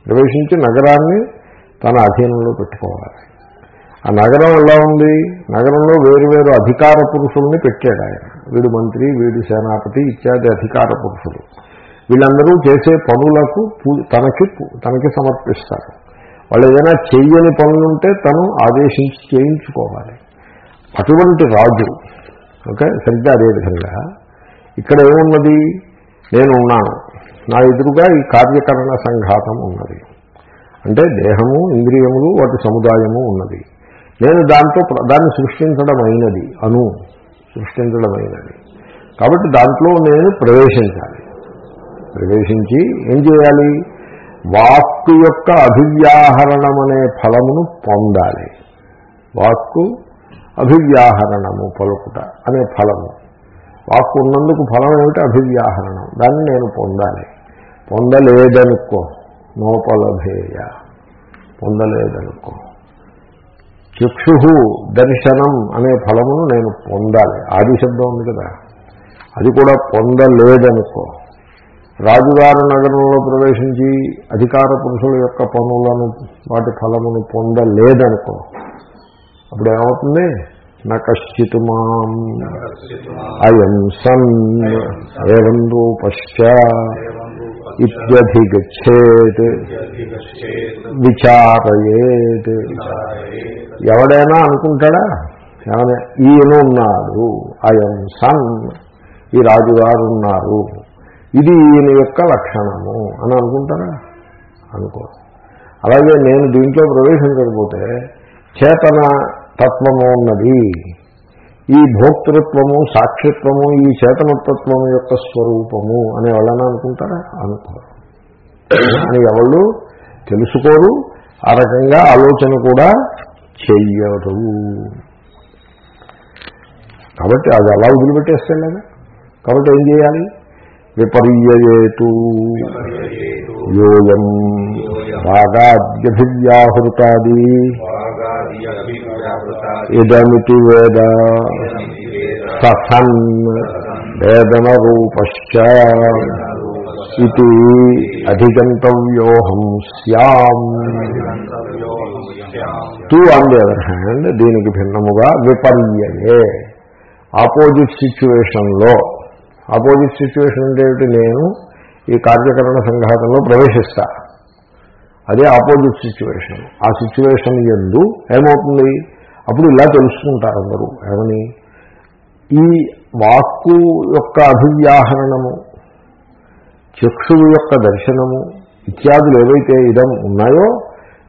ప్రవేశించి నగరాన్ని తన అధీనంలో పెట్టుకోవాలి. ఆ నగరం ఎలా ఉంది? నగరంలో వేరు వేరు అధికార పురుషుల్ని పెట్టాడు ఆయన. వీడు మంత్రి వీడు సేనాపతి ఇత్యాది అధికార పురుషులు. వీళ్ళందరూ చేసే పనులకు తనకి తనకి సమర్పిస్తారు. వాళ్ళు ఏదైనా చేయని పనులుంటే తను ఆదేశించి చేయించుకోవాలి. అటువంటి రాజు ఓకే సరిగ్గా అదేవిధంగా ఇక్కడ ఏమున్నది? నేను ఉన్నాను. నా ఎదురుగా ఈ కార్యకరణ సంఘాతం ఉన్నది. అంటే దేహము ఇంద్రియములు వాటి సముదాయము ఉన్నది. నేను దాంతో ప్ర- దాన్ని సృష్టించడం అయినది అను సృష్టించడం అయినది కాబట్టి దాంట్లో నేను ప్రవేశించాలి. ప్రవేశించి ఏం చేయాలి? వాక్కు యొక్క అభివ్యాహరణం అనే ఫలమును పొందాలి. వాక్కు అభివ్యాహరణము పలుకుట అనే ఫలము. వాక్కు ఉన్నందుకు ఫలం ఏమిటి? అభివ్యాహరణం. దాన్ని నేను పొందాలి. పొందలేదనుకో నోపలభేయ. పొందలేదనుకో. చక్షు దర్శనం అనే ఫలమును నేను పొందాలి. ఆది శబ్దం ఉంది కదా. అది కూడా పొందలేదనుకో. రాజుగారు నగరంలో ప్రవేశించి అధికార పురుషుల యొక్క పనులను వాటి ఫలమును పొందలేదనుకో అప్పుడు ఏమవుతుంది? నశ్చిత్ మాం. అయం సన్. ఏం రూపశ్చ ఇత్యధిగచ్చేత్. విచారయేత్. ఎవడైనా అనుకుంటాడా? ఏమైనా ఈయనున్నాడు. అయం సన్. ఈ రాజుగారు ఉన్నారు ఇది ఈయన యొక్క లక్షణము అని అనుకుంటారా? అనుకో. అలాగే నేను దీంట్లో ప్రవేశించకపోతే చేతన తత్వము ఉన్నది. ఈ భోక్తృత్వము సాక్షిత్వము ఈ చేతనతత్వము యొక్క స్వరూపము అని ఎవరైనా అనుకుంటారా? అనుకోరు అని ఎవళ్ళు తెలుసుకోరు ఆ రకంగా ఆలోచన కూడా చెయ్యరు. కాబట్టి అది అలా వదిలిపెట్టేస్తే లేదా కాబట్టి ఏం చేయాలి? విపర్యేతు యోయం రాగాద్యభివ్యాహృతాది. ఇదమితి వేద. ససన్ వేదన రూపశ్చ ఇది అధిగంతవ్యోహం స్యాం. Too on the other hand దీనికి భిన్నముగా విపర్యయే. ఆపోజిట్ సిచ్యువేషన్లో ఆపోజిట్ సిచ్యువేషన్ అంటే ఏమిటి? నేను ఈ కార్యకరణ సంఘాతంలో ప్రవేశిస్తా. అదే ఆపోజిట్ సిచ్యువేషన్. ఆ సిచ్యువేషన్ ఎందు ఏమవుతుంది? అప్పుడు ఇలా తెలుసుకుంటారు అందరూ. ఏమని? ఈ వాక్కు యొక్క అభివ్యాహరణము చక్షువు యొక్క దర్శనము ఇత్యాదులు ఏవైతే ఇదం ఉన్నాయో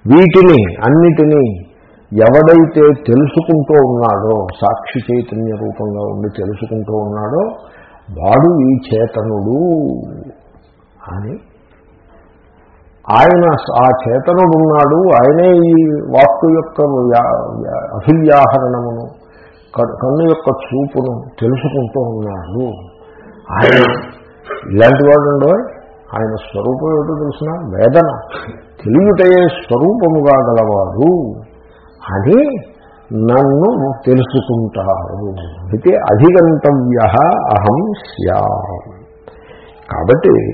వీటిని అన్నిటినీ ఎవడైతే తెలుసుకుంటూ ఉన్నాడో సాక్షి చైతన్య రూపంగా ఉండి తెలుసుకుంటూ ఉన్నాడో వాడు ఈ చేతనుడు అని ఆయన ఆ చేతనుడు ఉన్నాడు ఆయనే ఈ వాక్కు యొక్క అభివ్యాహరణమును క- కన్ను యొక్క చూపును తెలుసుకుంటూ ఉన్నాడు. ఆయన ఇలాంటి వాడు ఆయన స్వరూపం ఏమిటో తెలిసిన? వేదన. తెలివిటయే స్వరూపముగా గలవాడు అని నన్ను తెలుసుకుంటారు. అయితే అధిగంతవ్య అహం స్యా. కాబట్టి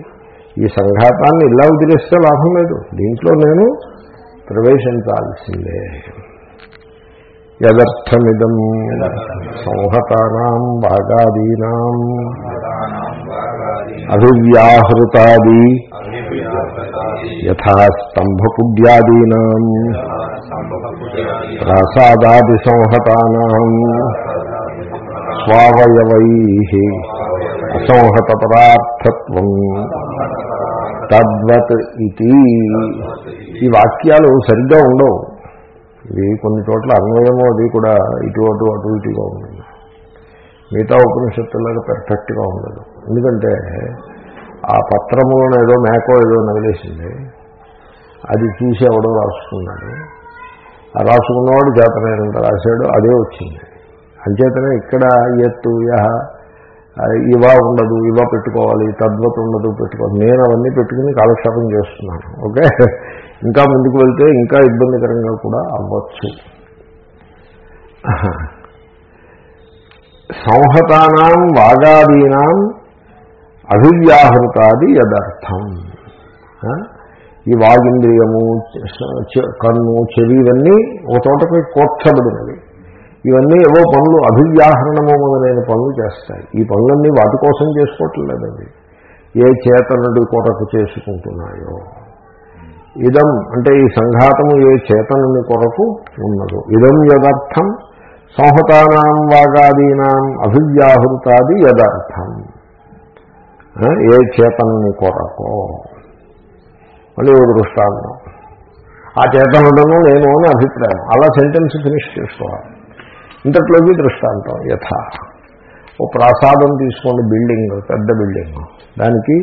ఈ సంఘాతాన్ని ఇలా వదిలేస్తే లాభం లేదు. దీంట్లో నేను ప్రవేశించాల్సిందే. యదర్థమిదం సంహతానాం భాగాదీనాం అభివ్యాహృతాది యథా ప్రసాదాది ప్రాసాదాది స్వావయవై అసంహత పదార్థత్వం తద్వత్ ఇది ఈ వాక్యాలు సరిగ్గా ఉండవు. ఇవి కొన్ని చోట్ల అన్వయము అది కూడా ఇటు అటు అటు ఇటుగా ఉంటుంది మిగతా ఉపనిషత్తులాగా పెర్ఫెక్ట్గా ఉండదు. ఎందుకంటే ఆ పత్రములను ఏదో మేకో ఏదో నగిలేసింది అది చూసి ఎవడో రాసుకున్నాడు. రాసుకున్నవాడు జాతమైనంత రాశాడు అదే వచ్చింది. అంచేతనే ఇక్కడ ఎత్తు యహ ఇవ ఇవా ఉండదు ఇవా పెట్టుకోవాలి తద్వత ఉండదు పెట్టుకోవాలి. నేను అవన్నీ పెట్టుకుని కాలక్షేపం చేస్తున్నాను ఓకే? ఇంకా ముందుకు వెళ్తే ఇంకా ఇబ్బందికరంగా కూడా అవ్వచ్చు. సంహతానాం వాగాదీనాం అభివ్యాహృతాది యదర్థం. ఈ వాగింద్రియము కన్ను చెవి ఇవన్నీ ఒక చోటపై కోర్చబడినవి ఇవన్నీ ఏవో పనులు అభివ్యాహరణము మొదలైన పనులు చేస్తాయి. ఈ పనులన్నీ వాటి కోసం చేసుకోవట్లేదండి ఏ చేతనుడి కొరకు చేసుకుంటున్నాయో. ఇదం అంటే ఈ సంఘాతము ఏ చేతనుని కొరకు ఉన్నదో. ఇదం యదర్థం సంహతానాం వాగాదీనాం అభివ్యాహృతాది యదర్థం. ఏ చేతనుని కొరకో. మళ్ళీ ఓ దృష్టాంతం ఆ చేతనుడను నేను అని అభిప్రాయం. అలా సెంటెన్స్ ఫినిష్ చేసుకోవాలి. ఇంతట్లోకి దృష్టాంతం యథ. ఓ ప్రాసాదం తీసుకోండి బిల్డింగ్ పెద్ద బిల్డింగ్. దానికి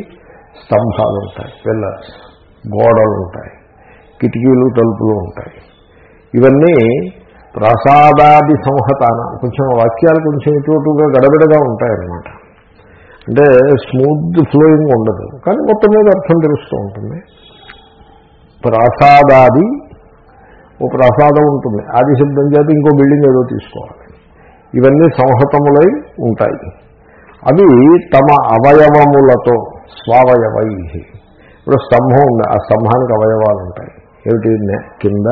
స్తంభాలు ఉంటాయి పిల్లర్స్ గోడలు ఉంటాయి కిటికీలు తలుపులు ఉంటాయి. ఇవన్నీ ప్రసాదాది సంహతాన. కొంచెం వాక్యాలు కొంచెం ఇటుగా గడబిడగా ఉంటాయన్నమాట. అంటే స్మూత్ ఫ్లోయింగ్ ఉండదు. కానీ మొత్తం మీద అర్థం తెలుస్తూ ఉంటుంది. ప్రసాదాది ఓ ప్రసాదం ఉంటుంది. ఆది శబ్దం చేత ఇంకో బిల్డింగ్ ఏదో తీసుకోవాలి. ఇవన్నీ సంహతములై ఉంటాయి. అవి తమ అవయవములతో స్వావయవై. ఇప్పుడు స్తంభం ఉంది. ఆ స్తంభానికి అవయవాలు ఉంటాయి. ఏమిటి? కింద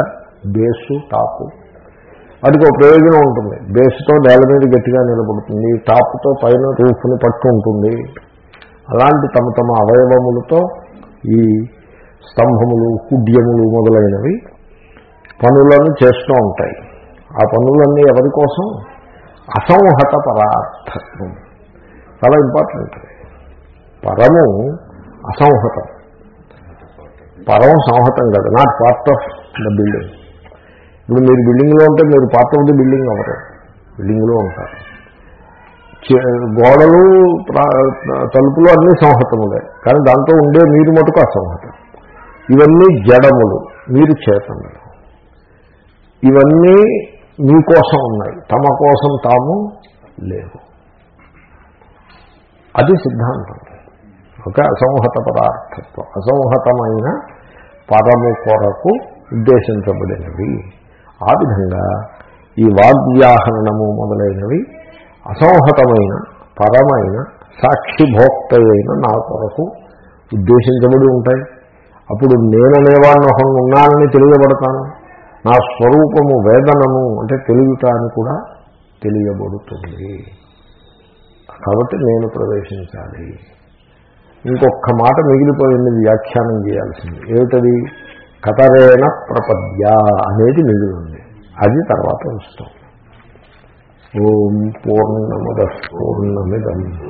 బేసు టాపు. వాటికి ఒక ప్రయోజనం ఉంటుంది. బేస్తో నేల మీద గట్టిగా నిలబడుతుంది. టాప్తో పైన రూఫ్ని పట్టు ఉంటుంది అలాంటి తమ తమ అవయవములతో ఈ స్తంభములు కుడ్యములు మొదలైనవి పనులను చేస్తూ ఉంటాయి. ఆ పనులన్నీ ఎవరి కోసం? అసంహత పరార్థత్వం చాలా ఇంపార్టెంట్. పరము అసంహతం. పరం సంహతం కాదు. Not part of the building ఇప్పుడు మీరు బిల్డింగ్లో ఉంటే మీరు పార్ట్ ఆఫ్ ది బిల్డింగ్ అవ్వరు. బిల్డింగ్లో ఉంటారు. చే- గోడలు తలుపులు అన్నీ సంహతములే. కానీ దాంతో ఉండే మీరు మటుకు అసంహతం. ఇవన్నీ జడములు మీరు చేతనులు ఇవన్నీ మీకోసం ఉన్నాయి తమ కోసం తాము లేవు. అది సిద్ధాంతం. ఒక అసంహత పదార్థత్వం అసంహతమైన పదము కొరకు ఉద్దేశించబడినవి. ఆ విధంగా ఈ వాగ్వ్యాహరణము మొదలైనవి అసంహతమైన పరమైన సాక్షిభోక్త అయిన నా కొరకు ఉద్దేశించబడి ఉంటాయి. అప్పుడు నేననేవాడిని ఒకడు ఉన్నానని తెలియబడతాను. నా స్వరూపము వేదనము అంటే తెలియట అని కూడా తెలియబడుతుంది. కాబట్టి నేను ప్రవేశించాలి. ఇంకొక మాట మిగిలిపోయింది వ్యాఖ్యానం చేయాల్సింది. ఏమిటది? కతరేణ ప్రపద్య అనేది మిగిలింది. అది తర్వాత వస్తాం. ఓం పూర్ణముద పూర్ణమిదం.